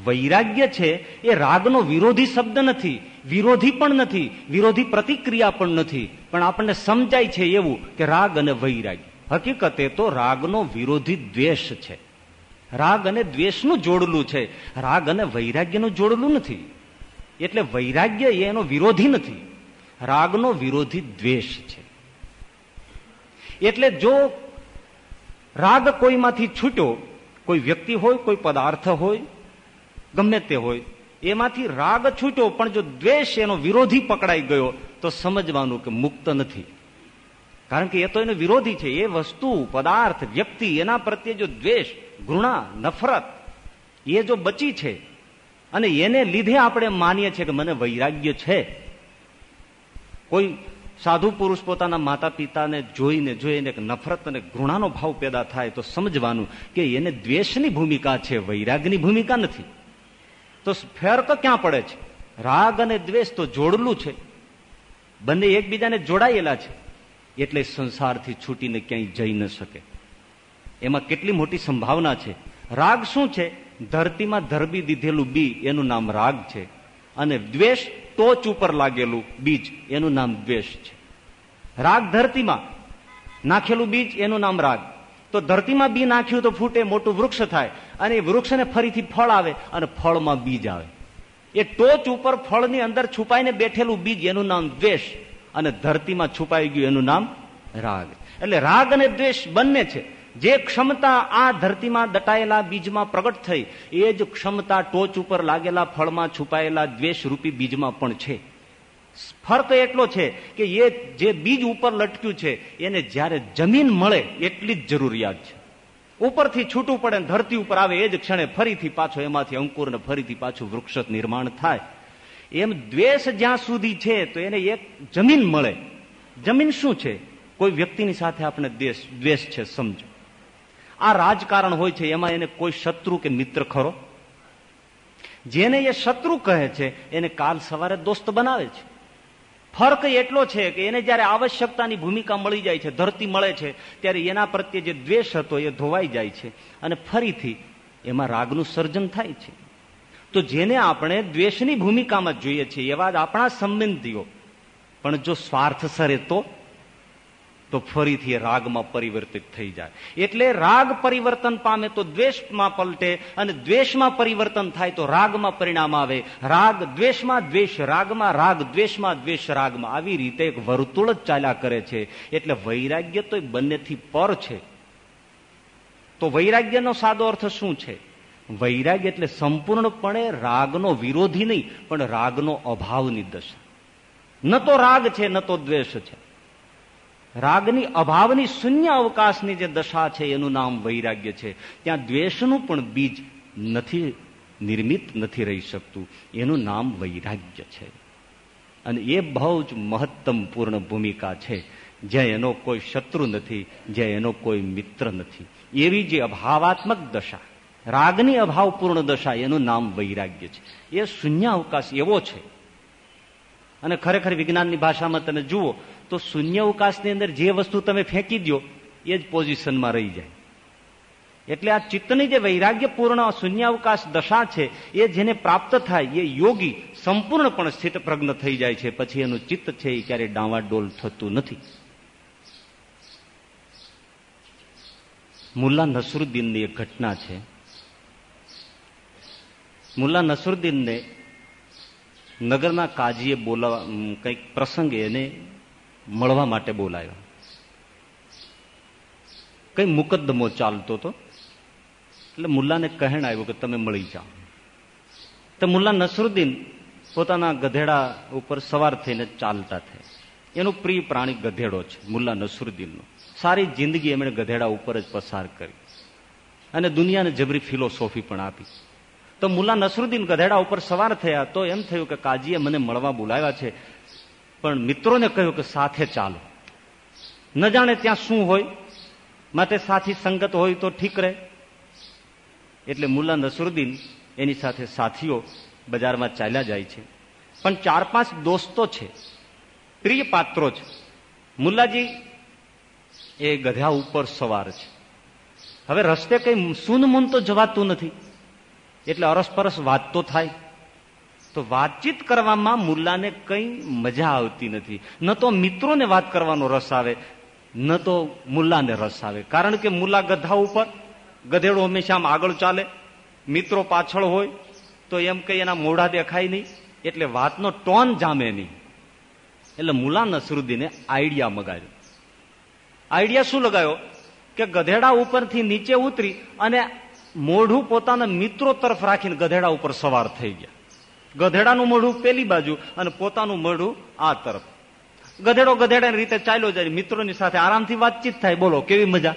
વૈરાગ્ય છે એ રાગનો વિરોધી શબ્દ નથી, વિરોધી પણ નથી, વિરોધી પ્રતિક્રિયા પણ નથી. પણ આપણને સમજાય છે એવું કે રાગ અને વૈરાગ્ય. હકીકતે તો રાગનો વિરોધી દ્વેષ છે. રાગ અને દ્વેષનું જોડલું છે. રાગ અને વૈરાગ્યનું જોડલું નથી. એટલે વૈરાગ્ય એનો વિરોધી નથી. રાગનો વિરોધી દ્વેષ છે. એટલે જો રાગ કોઈમાંથી છૂટ્યો, કોઈ વ્યક્તિ હોય, કોઈ પદાર્થ હોય ગમે તે હોય, એમાંથી રાગ છૂટ્યો, પણ જો દ્વેષ એનો વિરોધી પકડાઈ ગયો, તો સમજવાનું કે મુક્ત નથી. કારણ કે એ તો એનો વિરોધી છે. એ વસ્તુ, પદાર્થ, વ્યક્તિ, એના પ્રત્યે જો દ્વેષ, ઘૃણા, નફરત, એ જો બચી છે, અને એને લીધે આપણે માનીએ છીએ કે મને વૈરાગ્ય છે. કોઈ સાધુ પુરુષ પોતાના માતા પિતાને જોઈને જોઈને નફરત અને ઘૃણાનો ભાવ પેદા થાય, તો સમજવાનું કે એને દ્વેષની ભૂમિકા છે, વૈરાગની ભૂમિકા નથી. તો ફેર તો ક્યાં પડે છે? રાગ અને દ્વેષ તો જોડલું છે. બંને એકબીજાને જોડાયેલા છે. એટલે સંસારથી છૂટીને ક્યાંય જઈ ન શકે. એમાં કેટલી મોટી સંભાવના છે. રાગ શું છે? ધરતીમાં ધરબી દીધેલું બી એનું નામ રાગ છે. અને દ્વેષ ટોચ ઉપર લાગેલું બીજ એનું નામ દ્વેષ છે. રાગ ધરતીમાં નાખેલું બીજ એનું નામ રાગ. તો ધરતીમાં બી નાખ્યું તો ફૂટે, મોટું વૃક્ષ થાય. અને એ વૃક્ષને ફરીથી ફળ આવે અને ફળમાં બીજ આવે. એ ટોચ ઉપર ફળની અંદર છુપાઈને બેઠેલું બીજ, એનું નામ દ્વેષ. અને ધરતીમાં છુપાઈ ગયું એનું નામ રાગ. એટલે રાગ અને દ્વેષ બંને છે. જે ક્ષમતા આ ધરતીમાં દટાયેલા બીજમાં પ્રગટ થઈ, એ જ ક્ષમતા ટોચ ઉપર લાગેલા ફળમાં છુપાયેલા દ્વેષરૂપી બીજમાં પણ છે. ફર્ક એટલો છે કે એ જે બીજ ઉપર લટક્યું છે, એને જ્યારે જમીન મળે એટલી જ જરૂરિયાત છે. ઉપરથી છૂટું પડે ધરતી ઉપર આવે એ જ ક્ષણે ફરીથી પાછો એમાંથી અંકુર ને ફરીથી પાછું વૃક્ષ નિર્માણ થાય. એમ દ્વેષ જ્યાં સુધી છે, તો એને એક જમીન મળે. જમીન શું છે? કોઈ વ્યક્તિની સાથે આપણે દેશ દ્વેષ છે, સમજો. આ રાજકારણ હોય છે, એમાં એને કોઈ શત્રુ કે મિત્ર ખરો? જેને એ શત્રુ કહે છે, એને કાલ સવારે દોસ્ત બનાવે છે. ફરક એટલો છે કે એને જયારે આવશ્યકતાની ભૂમિકા મળી જાય છે, ધરતી મળે છે, ત્યારે એના પ્રત્યે જે દ્વેષ હતો એ ધોવાઈ જાય છે અને ફરીથી એમાં રાગનું સર્જન થાય છે. તો જેને આપણે દ્વેષની ભૂમિકામાં જોઈએ છીએ એવા જ આપણા સંબંધીઓ. પણ જો સ્વાર્થ સરે તો તો ફરીથી રાગમાં પરિવર્તિત થઈ જાય. એટલે રાગ પરિવર્તન પામે તો દ્વેષમાં પલટે અને દ્વેષમાં પરિવર્તન થાય તો રાગમાં પરિણામ આવે. રાગ દ્વેષમાં દ્વેષ, રાગમાં રાગ, દ્વેષમાં દ્વેષ, રાગમાં આવી રીતે એક વર્તુળ જ ચાલ્યા કરે છે. એટલે વૈરાગ્ય તો બંનેથી પર છે. તો વૈરાગ્યનો સાદો અર્થ શું છે? વૈરાગ્ય એટલે સંપૂર્ણપણે રાગનો વિરોધી નહીં, પણ રાગનો અભાવની દશા. ન તો રાગ છે, ન તો દ્વેષ છે. રાગની અભાવની શૂન્ય અવકાશની જે દશા છે, એનું નામ વૈરાગ્ય છે. ત્યાં દ્વેષનું પણ બીજ નથી, નિર્મિત નથી રહી શકતું. એનું નામ વૈરાગ્ય છે. અને એ બહુ જ મહત્તમ પૂર્ણ ભૂમિકા છે. જ્યાં એનો કોઈ શત્રુ નથી, જ્યાં એનો કોઈ મિત્ર નથી. એવી જે અભાવાત્મક દશા, રાગની અભાવપૂર્ણ દશા, એનું નામ વૈરાગ્ય છે. એ શૂન્ય અવકાશ એવો છે. અને ખરેખર વિજ્ઞાનની ભાષામાં તમે જુઓ તો શૂન્યવકાશની અંદર જે વસ્તુ તમે ફેંકી દો એ જ પોઝિશનમાં રહી જાય. એટલે આ ચિત્તની જે વૈરાગ્યપૂર્ણ શૂન્યાવકાશ દશા છે, એ જેને પ્રાપ્ત થાય, એ યોગી સંપૂર્ણપણે સ્થિત પ્રજ્ઞ થઈ જાય છે. પછી એનું ચિત્ત છે, એ ક્યારેય ડાવાડોલ થતું નથી. મુલ્લા નસરુદ્દીનની એક ઘટના છે. મુલ્લા નસરુદ્દીનને નગરના કાજીએ બોલાવા કંઈક પ્રસંગે એને મળવા માટે બોલાયો. કઈ મુકદ્દમો ચાલતો હતો? એટલે મુલ્લાને કહેણ આવ્યું કે તમે મળી જાઓ. તો મુલ્લા નસરુદ્દીન પોતાના ગધેડા ઉપર સવાર થઈને ચાલતા થયા. એનું પ્રિય પ્રાણી ગધેડો છે, મુલ્લા નસરુદ્દીનનો. સારી જિંદગી એમણે ગધેડા ઉપર જ પસાર કરી. અને દુનિયાને જબરી ફિલોસોફી પણ આપી. તો મુલ્લા નસરુદ્દીન ગધેડા ઉપર સવાર થયા તો એમ થયું કે કાજીએ મને મળવા બોલાવ્યા છે. પણ મિત્રોને કહ્યું કે સાથે ચાલો. ન જાણે ત્યાં શું હોય, માટે સાથી સંગત હોય તો ઠીક રહે. એટલે મુલ્લા નસરુદ્દીન એની સાથે સાથીઓ બજારમાં ચાલ્યા જાય છે. પણ ચાર પાંચ દોસ્તો છે, પ્રિય પાત્રો છે. મુલ્લાજી એ ગધા ઉપર સવાર છે. હવે રસ્તે કઈ સૂનમૂન મુન તો જવાતું નથી. એટલે અરસપરસ વાત તો થાય. તો વાતચીત કરવામાં મુલ્લાને કઈ મજા આવતી નથી. ન તો મિત્રોને વાત કરવાનો રસ આવે, ન તો મુલ્લાને રસ આવે. કારણ કે મુલ્લા ગધા ઉપર, ગધેડો હંમેશા આમ આગળ ચાલે, મિત્રો પાછળ હોય, તો એમ કઈ એના મોઢા દેખાય નહીં, એટલે વાતનો ટોન જામે નહીં. એટલે મુલા નસરુદ્દીને આઈડિયા મગાવ્યો આઈડિયા શું લગાયો? કે ગધેડા ઉપરથી નીચે ઉતરી અને મોઢું પોતાના મિત્રો તરફ રાખીને ગધેડા ઉપર સવાર થઈ ગયા. ગધેડાનું મોઢું પેલી બાજુ અને પોતાનું મોઢું આ તરફ. ગધેડો ગધેડાની રીતે ચાલ્યો જાય, મિત્રોની સાથે આરામથી વાતચીત થાય, બોલો, કેવી મજા?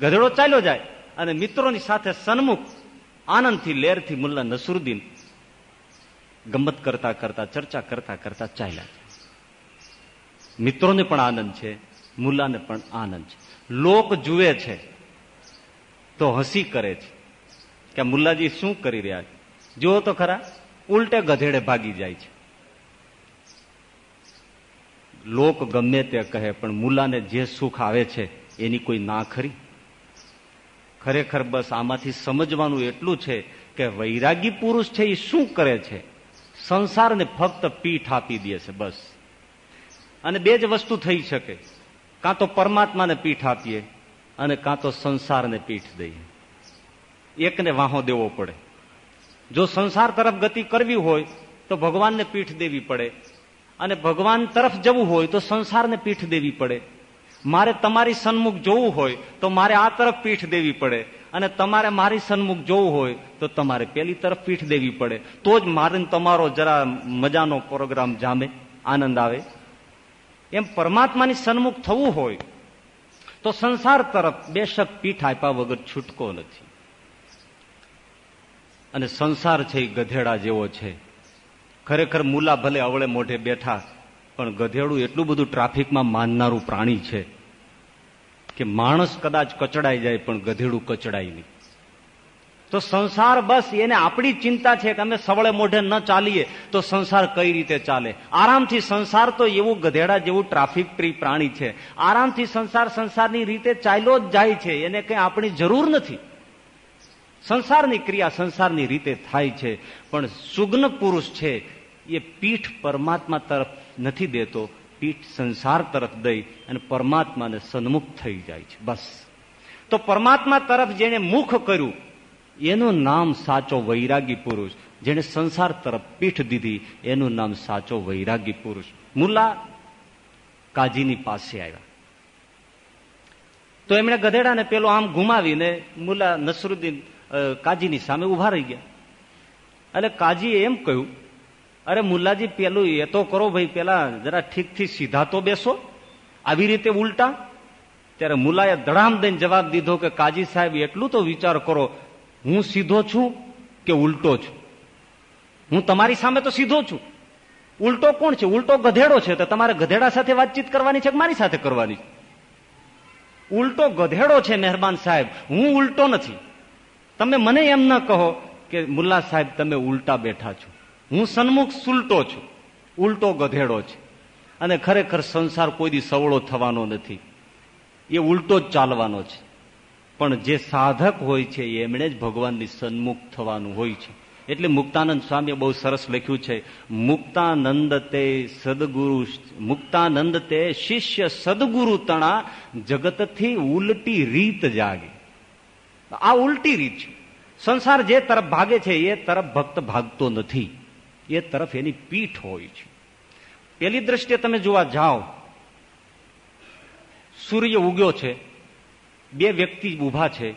ગધેડો ચાલ્યો જાય અને મિત્રોની સાથે સન્મુખ આનંદથી લેરથી મુલ્લા નસરુદ્દીન ગમત કરતા કરતા, ચર્ચા કરતા કરતા ચાલ્યા મિત્રોને પણ આનંદ છે, મુલ્લાને પણ આનંદ છે. લોક જુએ છે, તો હસી કરે છે. કે મુલ્લાજી શું કરી રહ્યા છે? જુઓ તો ખરા. ઉલટે ગધેડે ભાગી જાય છે. લોક ગમે તે કહે, પણ મુલાને જે સુખ આવે છે, એની કોઈ ના ખરી? ખરેખર બસ આમાંથી સમજવાનું એટલું છે કે વૈરાગી પુરુષ છે એ શું કરે છે? સંસારને ફક્ત પીઠ આપી દે છે, બસ. અને બે જ વસ્તુ થઈ શકે. કાં તો પરમાત્માને પીઠ આપીએ અને કાં તો સંસારને પીઠ દઈએ. એકને વાહો દેવો પડે. જો સંસાર તરફ ગતિ કરવી હોય, તો ભગવાનને પીઠ દેવી પડે. અને ભગવાન તરફ જવું હોય, તો સંસારને પીઠ દેવી પડે. મારે તમારી સન્મુખ જોવું હોય, તો મારે આ તરફ પીઠ દેવી પડે. અને તમારે મારી સન્મુખ જોવું હોય, તો તમારે પેલી તરફ પીઠ દેવી પડે. તો જ મારે તમારો જરા મજાનો પ્રોગ્રામ જામે, આનંદ આવે. એમ પરમાત્માની સન્મુખ થવું હોય, તો સંસાર તરફ બેશક પીઠ આપ્યા વગર છૂટકો નથી. અને સંસાર છે એ ગધેડા જેવો છે. ખરેખર મુલા ભલે અવળે મોઢે બેઠા, પણ ગધેડું એટલું બધું ટ્રાફિકમાં માનનારું પ્રાણી છે કે માણસ કદાચ કચડાઈ જાય, પણ ગધેડું કચડાય નહીં. તો સંસાર બસ એને આપણી ચિંતા છે કે અમે સવળે મોઢે ન ચાલીએ, તો સંસાર કઈ રીતે ચાલે? આરામથી સંસાર તો એવું ગધેડા જેવું ટ્રાફિક પ્રી પ્રાણી છે. આરામથી સંસાર સંસારની રીતે ચાલ્યો જ જાય છે, એને કઈ આપણી જરૂર નથી. સંસારની ક્રિયા સંસારની રીતે થાય છે, પણ સુગ્ન પુરુષ છે, એ પીઠ પરમાત્મા તરફ નથી દેતો, પીઠ સંસાર તરફ દઈ અને પરમાત્માને સન્મુખ થઈ જાય છે, બસ. તો પરમાત્મા તરફ જેને મુખ કર્યું, એનું નામ સાચો વૈરાગી પુરુષ જેને સંસાર તરફ પીઠ દીધી, એનું નામ સાચો વૈરાગી પુરુષ. મુલ્લા કાજીની પાસે આવ્યા. તો એમણે ગધેડાને પેલો આમ ગુમાવીને મુલ્લા નસરુદ્દીન કાજીની સામે ઊભા રહી ગયા. એટલે કાજીએ એમ કહ્યું, અરે મુલ્લાજી, પેલું એ તો કરો ભાઈ, પેલા જરા ઠીકથી સીધા તો બેસો. આવી રીતે ઉલટા. ત્યારે મુલાએ ધડામ દઈને જવાબ દીધો કે, કાજી સાહેબ, એટલું તો વિચાર કરો. હું સીધો છું કે ઉલટો છું? હું તમારી સામે તો સીધો છું. ઉલટો કોણ છે? ઉલટો ગધેડો છે. તો તમારે ગધેડા સાથે વાતચીત કરવાની છે કે મારી સાથે કરવાની છે? ઉલટો ગધેડો છે, મહેરબાન સાહેબ. હું ઉલટો નથી. તમે મને એમ ન કહો કે મુલ્લા સાહેબ, તમે ઉલટા બેઠા છો. હું સન્મુખ સુલટો છું. ઉલટો ગધેડો છે. અને ખરેખર સંસાર કોઈ દી સવળો થવાનો નથી. એ ઉલટો જ ચાલવાનો છે. પણ જે સાધક હોય છે એમણે જ ભગવાનની સન્મુખ થવાનું હોય છે. એટલે મુક્તાનંદ સ્વામીએ બહુ સરસ લખ્યું છે, મુક્તાનંદ તે સદગુરુ મુક્તાનંદ તે શિષ્ય સદગુરુ તણા જગતથી ઉલટી રીત જાગે. આ ઉલટી રીત છે. સંસાર જે તરફ ભાગે છે, એ તરફ ભક્ત ભાગતો નથી. એ તરફ એની પીઠ હોય છે. પેલી દ્રષ્ટિએ તમે જોવા જાઓ, સૂર્ય ઉગ્યો છે, બે વ્યક્તિ ઊભા છે.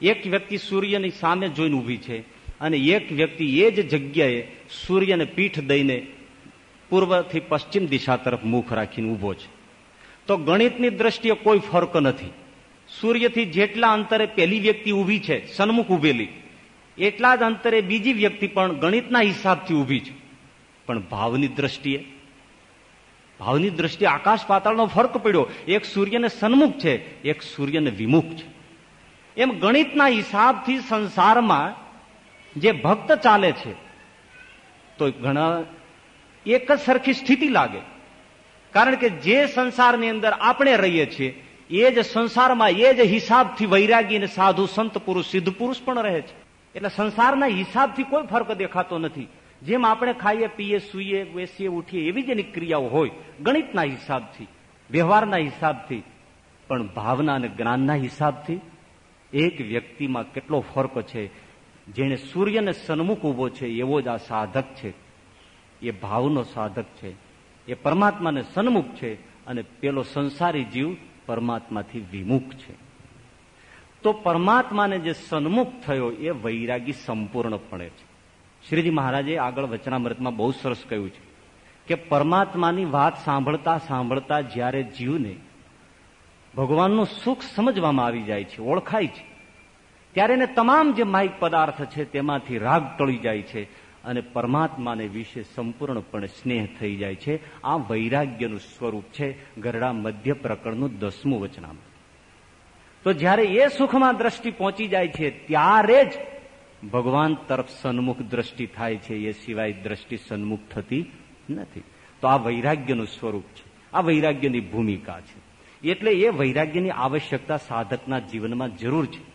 એક વ્યક્તિ સૂર્યની સામે જોઈને ઊભી છે અને એક વ્યક્તિ એ જ જગ્યાએ સૂર્યને પીઠ દઈને પૂર્વથી પશ્ચિમ દિશા તરફ મુખ રાખીને ઊભો છે. તો ગણિતની દ્રષ્ટિએ કોઈ ફરક નથી. સૂર્યથી જેટલા અંતરે પેલી વ્યક્તિ ઊભી છે, સન્મુખ ઉભેલી એટલા જ અંતરે બીજી વ્યક્તિ પણ ગણિતના હિસાબથી ઊભી છે. પણ ભાવની દ્રષ્ટિએ ભાવની દ્રષ્ટિએ આકાશ પાતાળનો ફરક પડ્યો. એક સૂર્યને સન્મુખ છે, એક સૂર્યને વિમુખ છે. એમ ગણિતના હિસાબથી સંસારમાં જે ભક્ત ચાલે છે, તો ઘણા એક જ સરખી સ્થિતિ લાગે. કારણ કે જે સંસારની અંદર આપણે રહીએ છીએ એ જ સંસારમાં એ જ હિસાબથી વૈરાગી અને સાધુ સંત પુરુષ, સિદ્ધ પુરુષ પણ રહે છે. એટલે સંસારના હિસાબથી કોઈ ફરક દેખાતો નથી. જેમ આપણે ખાઈએ, પીએ, સુઈએ, બેસીએ, ઉઠીએ, એવી જ ક્રિયાઓ હોય, ગણિતના હિસાબથી, વ્યવહારના હિસાબથી, પણ ભાવના અને જ્ઞાનના હિસાબથી એક વ્યક્તિમાં કેટલો ફરક છે? જેને સૂર્યને સન્મુખ ઊભો છે, એવો જ આ સાધક છે. એ ભાવનો સાધક છે. એ પરમાત્માને સન્મુખ છે અને પેલો સંસારી જીવ પરમાત્માથી વિમુખ છે. તો પરમાત્માને જે સન્મુખ થયો એ વૈરાગી સંપૂર્ણપણે છે. શ્રીજી મહારાજે આગળ વચનામૃતમાં બહુ સરસ કહ્યું છે કે પરમાત્માની વાત સાંભળતા સાંભળતા જ્યારે જીવને ભગવાનનું સુખ સમજવામાં આવી જાય છે, ઓળખાય છે, ત્યારે એને તમામ જે માઇક પદાર્થ છે તેમાંથી રાગ ટળી જાય છે અને પરમાત્માને વિશે સંપૂર્ણપણે સ્નેહ થઈ જાય છે. આ વૈરાગ્યનું સ્વરૂપ છે ગરડા મધ્ય પ્રકરણનું દસમું વચનામ તો જ્યારે એ સુખમાં દ્રષ્ટિ પહોંચી જાય છે, ત્યારે જ ભગવાન તરફ સન્મુખ દ્રષ્ટિ થાય છે. એ સિવાય દ્રષ્ટિ સન્મુખ થતી નથી. તો આ વૈરાગ્યનું સ્વરૂપ છે. આ વૈરાગ્યની ભૂમિકા છે. એટલે એ વૈરાગ્યની આવશ્યકતા સાધકના જીવનમાં જરૂર છે.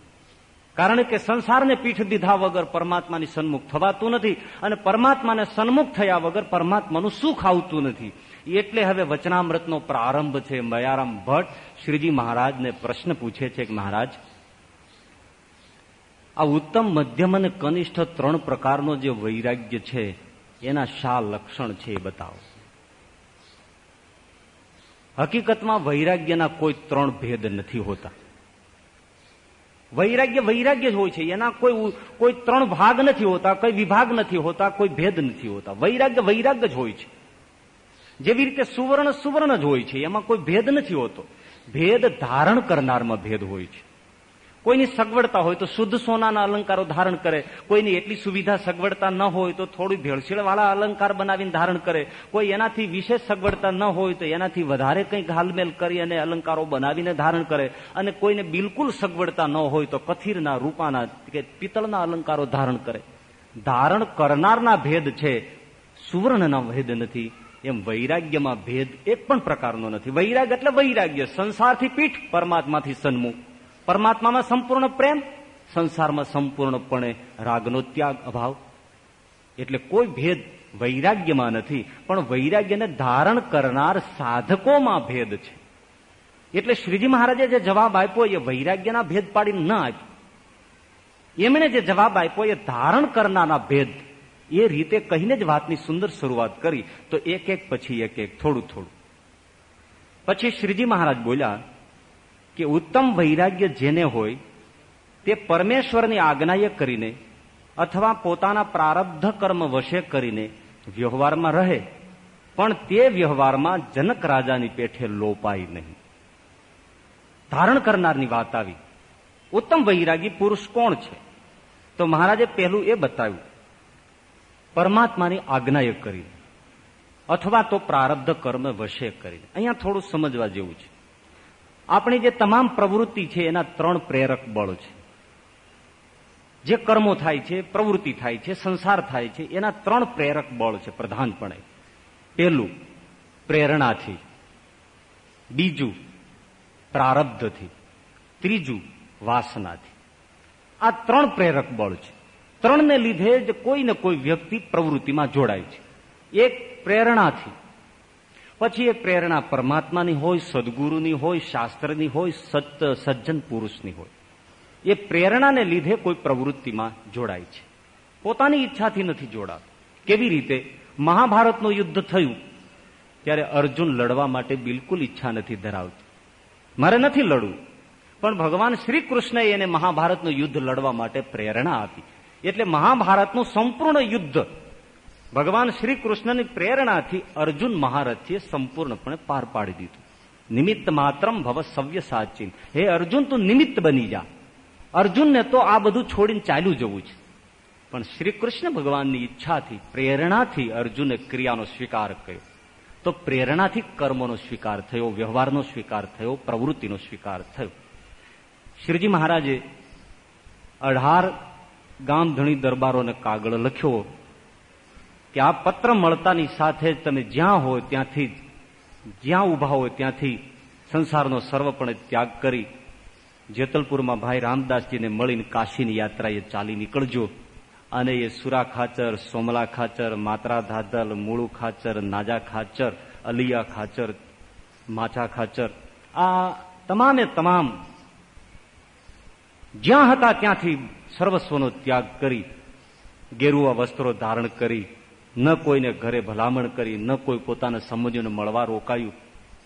કારણ કે સંસારને પીઠ દીધા વગર પરમાત્માની સન્મુખ થવાતું નથી અને પરમાત્માને સન્મુખ થયા વગર પરમાત્માનું સુખ આવતું નથી. એટલે હવે વચનામૃતનો પ્રારંભ છે મયારામ ભટ્ટ. શ્રીજી મહારાજને પ્રશ્ન પૂછે છે કે મહારાજ, આ ઉત્તમ મધ્યમ અને કનિષ્ઠ ત્રણ પ્રકારનો જે વૈરાગ્ય છે, એના શા લક્ષણ છે એ બતાવો. હકીકતમાં વૈરાગ્યના કોઈ ત્રણ ભેદ નથી હોતા. વૈરાગ્ય વૈરાગ્ય જ હોય છે. એના કોઈ કોઈ ત્રણ ભાગ નથી હોતા, કોઈ વિભાગ નથી હોતા, કોઈ ભેદ નથી હોતા. વૈરાગ્ય વૈરાગ્ય જ હોય છે. જેવી રીતે સુવર્ણ સુવર્ણ જ હોય છે. એમાં કોઈ ભેદ નથી હોતો. ભેદ ધારણ કરનારમાં ભેદ હોય છે. કોઈની સગવડતા હોય તો શુદ્ધ સોનાના અલંકારો ધારણ કરે. કોઈની એટલી સુવિધા સગવડતા ન હોય તો થોડી ભેળસેળવાળા અલંકાર બનાવીને ધારણ કરે. કોઈ એનાથી વિશેષ સગવડતા ન હોય તો એનાથી વધારે કંઈક હાલમેલ કરી અને અલંકારો બનાવીને ધારણ કરે. અને કોઈને બિલકુલ સગવડતા ન હોય તો કથિરના, રૂપાના કે પિત્તળના અલંકારો ધારણ કરે. ધારણ કરનારના ભેદ છે. સુવર્ણના ભેદ નથી. એમ વૈરાગ્યમાં ભેદ એક પણ પ્રકારનો નથી. વૈરાગ્ય એટલે વૈરાગ્ય. સંસારથી પીઠ પરમાત્માથી સન્મુખ. પરમાત્મામાં સંપૂર્ણ પ્રેમ, સંસારમાં સંપૂર્ણપણે રાગનો ત્યાગ અભાવ. એટલે કોઈ ભેદ વૈરાગ્યમાં નથી, પણ વૈરાગ્યને ધારણ કરનાર સાધકોમાં ભેદ છે. એટલે શ્રીજી મહારાજે જે જવાબ આપ્યો, એ વૈરાગ્યના ભેદ પાડીને ન આપ્યો. એમણે જે જવાબ આપ્યો, એ ધારણ કરનારના ભેદ. એ રીતે કહીને જ વાતની સુંદર શરૂઆત કરી. તો એક એક, પછી એક એક, થોડું થોડું. પછી શ્રીજી મહારાજ બોલ્યા કે ઉત્તમ વૈરાગ્ય જેને હોય, તે પરમેશ્વરની આજ્ઞાએ કરીને અથવા પોતાના પ્રારબ્ધ કર્મ વશે કરીને વ્યવહારમાં રહે, પણ તે વ્યવહારમાં જનક રાજાની પેઠે લોપાય નહીં. ધારણ કરનારની વાત આવી. ઉત્તમ વૈરાગી પુરુષ કોણ છે? તો મહારાજે પહેલું એ બતાવ્યું. પરમાત્માની આજ્ઞાએ કરીને, અથવા તો પ્રારબ્ધ કર્મ વશે કરીને. અહીંયા થોડું સમજવા જેવું છે. આપણી જે તમામ પ્રવૃત્તિ છે, એના ત્રણ પ્રેરક બળ છે. જે કર્મો થાય છે, પ્રવૃત્તિ થાય છે, સંસાર થાય છે, એના ત્રણ પ્રેરક બળ છે પ્રધાનપણે. પહેલું, પ્રેરણાથી. બીજું, પ્રારબ્ધથી. ત્રીજું, વાસનાથી. આ ત્રણ પ્રેરક બળ છે. ત્રણને લીધે જ કોઈ ને કોઈ વ્યક્તિ પ્રવૃત્તિમાં જોડાય છે. એક પ્રેરણાથી. પછી એ પ્રેરણા પરમાત્માની હોય, સદગુરુની હોય, શાસ્ત્રની હોય, સત, સજ્જન પુરુષની હોય. એ પ્રેરણાને લીધે કોઈ પ્રવૃત્તિમાં જોડાય છે. પોતાની ઈચ્છાથી નથી જોડાતો. કેવી રીતે? મહાભારતનું યુદ્ધ થયું, ત્યારે અર્જુન લડવા માટે બિલકુલ ઈચ્છા નથી ધરાવતી. મારે નથી લડવું, પણ ભગવાન શ્રી કૃષ્ણએ એને મહાભારતનું યુદ્ધ લડવા માટે પ્રેરણા આપી. એટલે મહાભારતનું સંપૂર્ણ યુદ્ધ ભગવાન શ્રી કૃષ્ણની પ્રેરણાથી અર્જુન મહારથીએ સંપૂર્ણપણે પાર પાડી દીધું. નિમિત્ત માત્રમ ભવ સવ્ય સાચીન. હે અર્જુન, તું નિમિત્ત બની જા. અર્જુનને તો આ બધું છોડીને ચાલ્યું જવું છે. પણ શ્રી કૃષ્ણ ભગવાનની ઈચ્છાથી, પ્રેરણાથી અર્જુને ક્રિયાનો સ્વીકાર કર્યો. તો પ્રેરણાથી કર્મનો સ્વીકાર થયો, વ્યવહારનો સ્વીકાર થયો, પ્રવૃત્તિનો સ્વીકાર થયો. શ્રીજી મહારાજે અઢાર ગામ ધણી દરબારોને કાગળ લખ્યો. કે આ પત્ર મળતાની સાથે જ તમે જ્યાં હોય ત્યાંથી જ્યાં ઊભા હોય ત્યાંથી સંસારનો સર્વપણે ત્યાગ કરી જેતલપુરમાં ભાઈ રામદાસજીને મળીને કાશીની યાત્રાએ ચાલી નીકળજો. અને એ સુરા ખાચર, સોમલા ખાચર, માત્રા ધાધલ, મૂળુ ખાચર, નાજા ખાચર, અલિયા ખાચર માછા ખાચર, આ તમામે તમામ જ્યાં હતા ત્યાંથી સર્વસ્વનો ત્યાગ કરી, ગેરુઆ વસ્ત્રો ધારણ કરી ન કોઈને ઘરે ભલામણ કરી, ન કોઈ પોતાના સંબંધીઓને મળવા રોકાયું,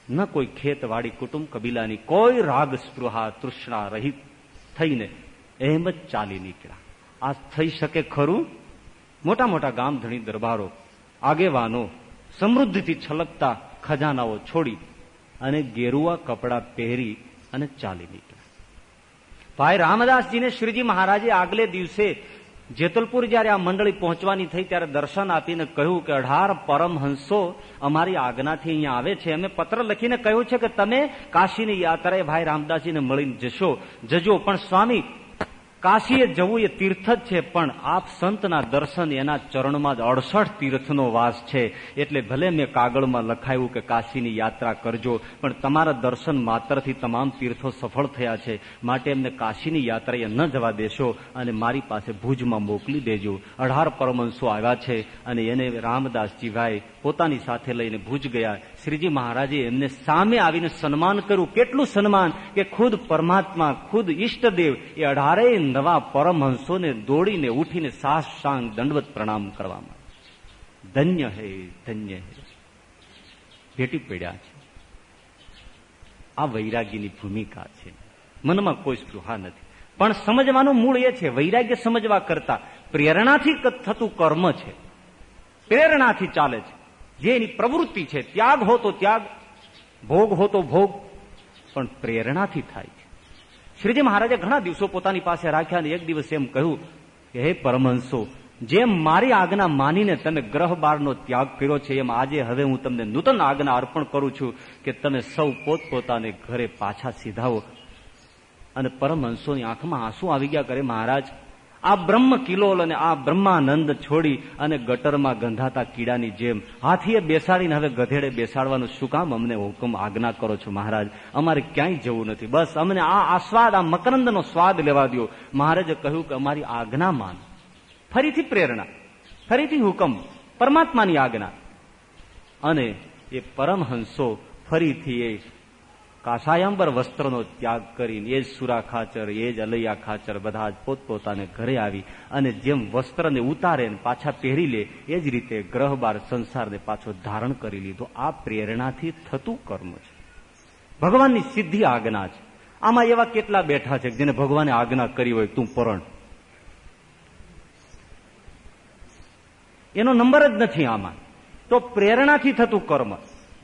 ન કોઈ ખેતવાડી કુટુંબ કબીલાની કોઈ રાગ સ્પૃહા તૃષ્ણા રહિત થઈને એમ જ ચાલી નીકળ્યા. આ થઈ શકે ખરું? મોટા મોટા ગામ ધણી દરબારો, આગેવાનો સમૃદ્ધિથી છલકતા ખજાનાઓ છોડી અને ગેરુઆ કપડા પહેરી અને ચાલી નીકળ્યા. ભાઈ રામદાસજીને શ્રીજી મહારાજે આગલે દિવસે જેતલપુર જયારે આ મંડળી પહોંચવાની થઈ ત્યારે દર્શન આપીને કહ્યું કે, અઢાર પરમહંસો અમારી આજ્ઞાથી અહીંયા આવે છે. અમે પત્ર લખીને કહ્યું છે કે, તમે કાશીની યાત્રાએ ભાઈ રામદાસજીને મળીને જશો. જજો, પણ સ્વામી કાશીએ જવું એ તીર્થ જ છે, પણ આપ સંતના દર્શન એના ચરણમાં જ અડસઠ તીર્થનો વાસ છે. એટલે ભલે મેં કાગળમાં લખાયું કે કાશીની યાત્રા કરજો, પણ તમારા દર્શન માત્રથી તમામ તીર્થો સફળ થયા છે. માટે એમને કાશીની યાત્રાએ ન જવા દેશો, અને મારી પાસે ભુજમાં મોકલી દેજો. અઢાર પરમંશો આવ્યા છે, અને એને રામદાસજી ભાઈ પોતાની સાથે લઈને ભુજ ગયા. શ્રીજી મહારાજે એમને સામે આવીને સન્માન કર્યું. કેટલું સન્માન? કે ખુદ પરમાત્મા, ખુદ ઈષ્ટદેવ એ અઢારેય નવા પરમહંસોને દોડીને ઉઠીને સાસ દંડવત પ્રણામ કરવામાં ધન્ય હે ધન્ય હે. ભેટી પડ્યા છે. આ વૈરાગ્યની ભૂમિકા છે. મનમાં કોઈ સ્પૃહા નથી. પણ સમજવાનું મૂળ એ છે, વૈરાગ્ય સમજવા કરતા પ્રેરણાથી થતું કર્મ છે. પ્રેરણાથી ચાલે છે. જે એની પ્રવૃત્તિ છે, ત્યાગ હો તો ત્યાગ, ભોગ હો તો ભોગ, પણ પ્રેરણાથી થાય છે. શ્રીજી મહારાજે ઘણા દિવસો પોતાની પાસે રાખ્યા અને એક દિવસ એમ કહ્યું કે, હે પરમહંસો, જેમ મારી આજ્ઞા માનીને તમે ગ્રહ બારનો ત્યાગ કર્યો છે, એમ આજે હવે હું તમને નૂતન આજ્ઞા અર્પણ કરું છું કે તમે સૌ પોતપોતાને ઘરે પાછા સીધાવો. અને પરમહંસોની આંખમાં આંસુ આવી ગયા કરે મહારાજ આ બ્રહ્મ કિલોલ અને આ બ્રહ્માનંદ છોડી અને ગટરમાં ગંધાતા કીડાની જેમ હાથીએ બેસાડીને હવે ગધેડે બેસાડવાનું શું કામ? અમને હુકમ આજ્ઞા કરો છો મહારાજ. અમારે ક્યાંય જવું નથી. બસ અમને આ આસ્વાદ, આ મકરંદનો સ્વાદ લેવા દો મહારાજે કહ્યું કે અમારી આજ્ઞા માન. ફરીથી પ્રેરણા. ફરીથી હુકમ. પરમાત્માની આજ્ઞા. અને એ પરમહંસો ફરીથી એ કાશાયંબર વસ્ત્રનો ત્યાગ કરીને એ જ સુરા ખાચર, એ જ અલૈયા ખાચર બધા જ પોતપોતાને ઘરે આવી અને જેમ વસ્ત્રને ઉતારે પાછા પહેરી લે, એ જ રીતે ગ્રહ બાર સંસારને પાછો ધારણ કરી લીધો. આ પ્રેરણાથી થતું કર્મ છે. ભગવાનની સિદ્ધિ આજ્ઞા છે. આમાં એવા કેટલા બેઠા છે જેને ભગવાને આજ્ઞા કરી હોય તું પરણ. એનો નંબર જ નથી આમાં. તો પ્રેરણાથી થતું કર્મ.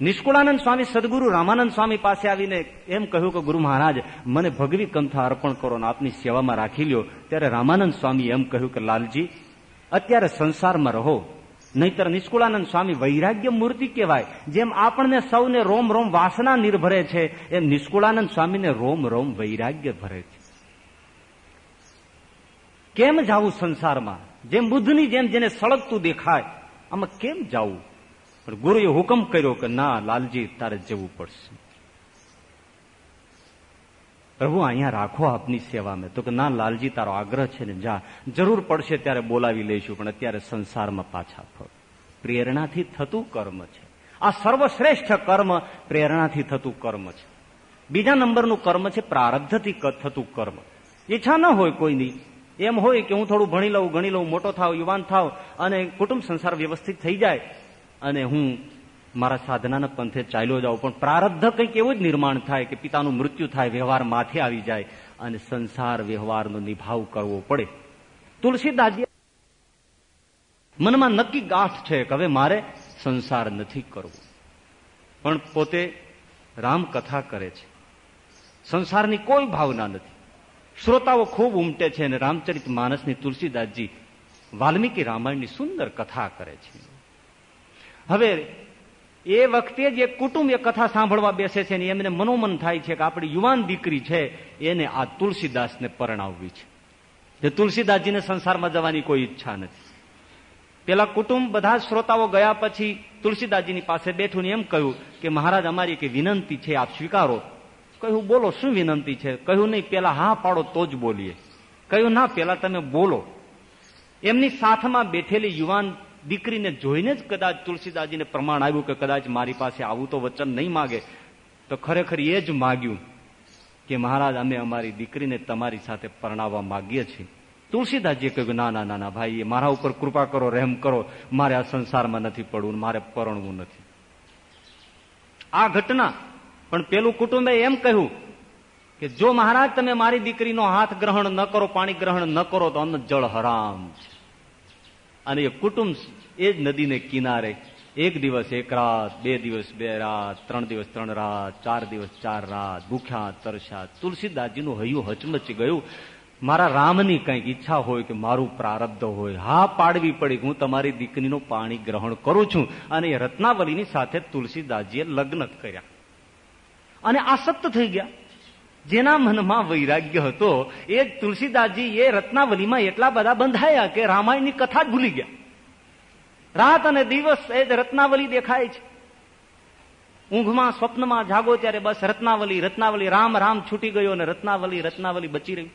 નિષ્કુળાનંદ સ્વામી સદગુરુ રામાનંદ સ્વામી પાસે આવીને એમ કહ્યું કે, ગુરુ મહારાજ, મને ભગવી કંથા અર્પણ કરો ને આપની સેવામાં રાખી લ્યો. ત્યારે રામાનંદ સ્વામી એમ કહ્યું કે, લાલજી, અત્યારે સંસારમાં રહો. નહીતર નિષ્કુળાનંદ સ્વામી વૈરાગ્ય મૂર્તિ કહેવાય, જેમ આપણને સૌને રોમ રોમ વાસના નિર્ભરે છે, એમ નિષ્કુળાનંદ સ્વામીને રોમ રોમ વૈરાગ્ય ભરે છે. કેમ જવું સંસારમાં? જેમ બુદ્ધની જેમ જેને સળગતું દેખાય, આમાં કેમ જવું? પણ ગુરુએ હુકમ કર્યો કે ના, લાલજી, તારે જવું પડશે. પ્રભુ, અહીંયા રાખો આપની સેવામાં. તો કે ના, લાલજી, તારો આગ્રહ છે ને જા. જરૂર પડશે ત્યારે બોલાવી લઈશું, પણ અત્યારે સંસારમાં પાછા ફળ પ્રેરણાથી થતું કર્મ છે. આ સર્વશ્રેષ્ઠ કર્મ પ્રેરણાથી થતું કર્મ છે. બીજા નંબરનું કર્મ છે પ્રારબ્ધથી થતું કર્મ. ઈચ્છા ન હોય કોઈની. એમ હોય કે હું થોડું ભણી લઉં, ગણી લઉં, મોટો થાવ, યુવાન થાવ, અને કુટુંબ સંસાર વ્યવસ્થિત થઈ જાય. અને હું મારા સાધનાના પંથે ચાલ્યો જાઉં. પણ પ્રારબ્ધ કંઈક એવું જ નિર્માણ થાય કે પિતાનું મૃત્યુ થાય, વ્યવહાર માથે આવી જાય અને સંસાર વ્યવહારનો નિભાવ કરવો પડે. તુલસીદાસજી મનમાં નક્કી ગાંઠ છે કે હવે મારે સંસાર નથી કરવો. પણ પોતે રામકથા કરે છે. સંસારની કોઈ ભાવના નથી. શ્રોતાઓ ખૂબ ઉમટે છે અને રામચરિત માનસની તુલસીદાસજી વાલ્મીકી રામાયણની સુંદર કથા કરે છે. હવે એ વખતે જ કુટુંબ એ કથા સાંભળવા બેસે છે ને એમને મનોમન થાય છે કે આપણી યુવાન દીકરી છે, એને આ તુલસીદાસને પરણાવવી છે. જે તુલસીદાસજીને સંસારમાં જવાની કોઈ ઈચ્છા નથી. પેલા કુટુંબ બધા શ્રોતાઓ ગયા પછી તુલસીદાસજીની પાસે બેઠું એમ કહ્યું કે મહારાજ, અમારી કે વિનંતી છે, આપ સ્વીકારો. કહ્યું, બોલો, શું વિનંતી છે? કહ્યું, નહીં, પેલા હા પાડો તો જ બોલીએ. કહ્યું, ના, પેલા તમે બોલો. એમની સાથમાં બેઠેલી યુવાન દીકરીને જોઈને જ કદાચ તુલસીદાસજીને પ્રમાણ આવ્યું કે કદાચ મારી પાસે આવું તો વચન નહીં માગે, તો ખરેખર એ જ માગ્યું કે મહારાજ, અમે અમારી દીકરીને તમારી સાથે પરણાવવા માગીએ છીએ. તુલસીદાસજીએ કહ્યું, ના ના ભાઈ મારા ઉપર કૃપા કરો, રહેમ કરો. મારે આ સંસારમાં નથી પડવું, મારે પરણવું નથી. આ ઘટના, પણ પેલું કુટુંબે એમ કહ્યું કે જો મહારાજ, તમે મારી દીકરીનો હાથ ગ્રહણ ન કરો, પાણી ગ્રહણ ન કરો, તો અન્ન જળ હરામ છે. અને એ કુટુંબ એ જ નદીને કિનારે એક દિવસ એક રાત, બે દિવસ બે રાત, ત્રણ દિવસ ત્રણ રાત, ચાર દિવસ ચાર રાત, ભૂખ્યા, તરસ્યા, તુલસીદાસજીનું હૈયું હચમચી ગયું. મારા રામની કંઈક ઈચ્છા હોય કે મારું પ્રારબ્ધ હોય, હા પાડવી પડી હું તમારી દીકરીનું પાણી ગ્રહણ કરું છું. અને એ રત્નાવલીની સાથે તુલસીદાસજીએ લગ્ન કર્યા. અને આસક્ત થઈ ગયા. જેના મનમાં વૈરાગ્ય હતો, એ તુલસીદાસજી એ રત્નાવલીમાં એટલા બધા બંધાયા કે રામાયણની કથા જ ભૂલી ગયા. રાત અને દિવસ એ જ રત્નાવલી દેખાય છે. ઊંઘમાં, સ્વપ્નમાં જાગો ત્યારે બસ રત્નાવલી રત્નાવલી, રામ રામ છૂટી ગયો અને રત્નાવલી રત્નાવલી બચી રહી.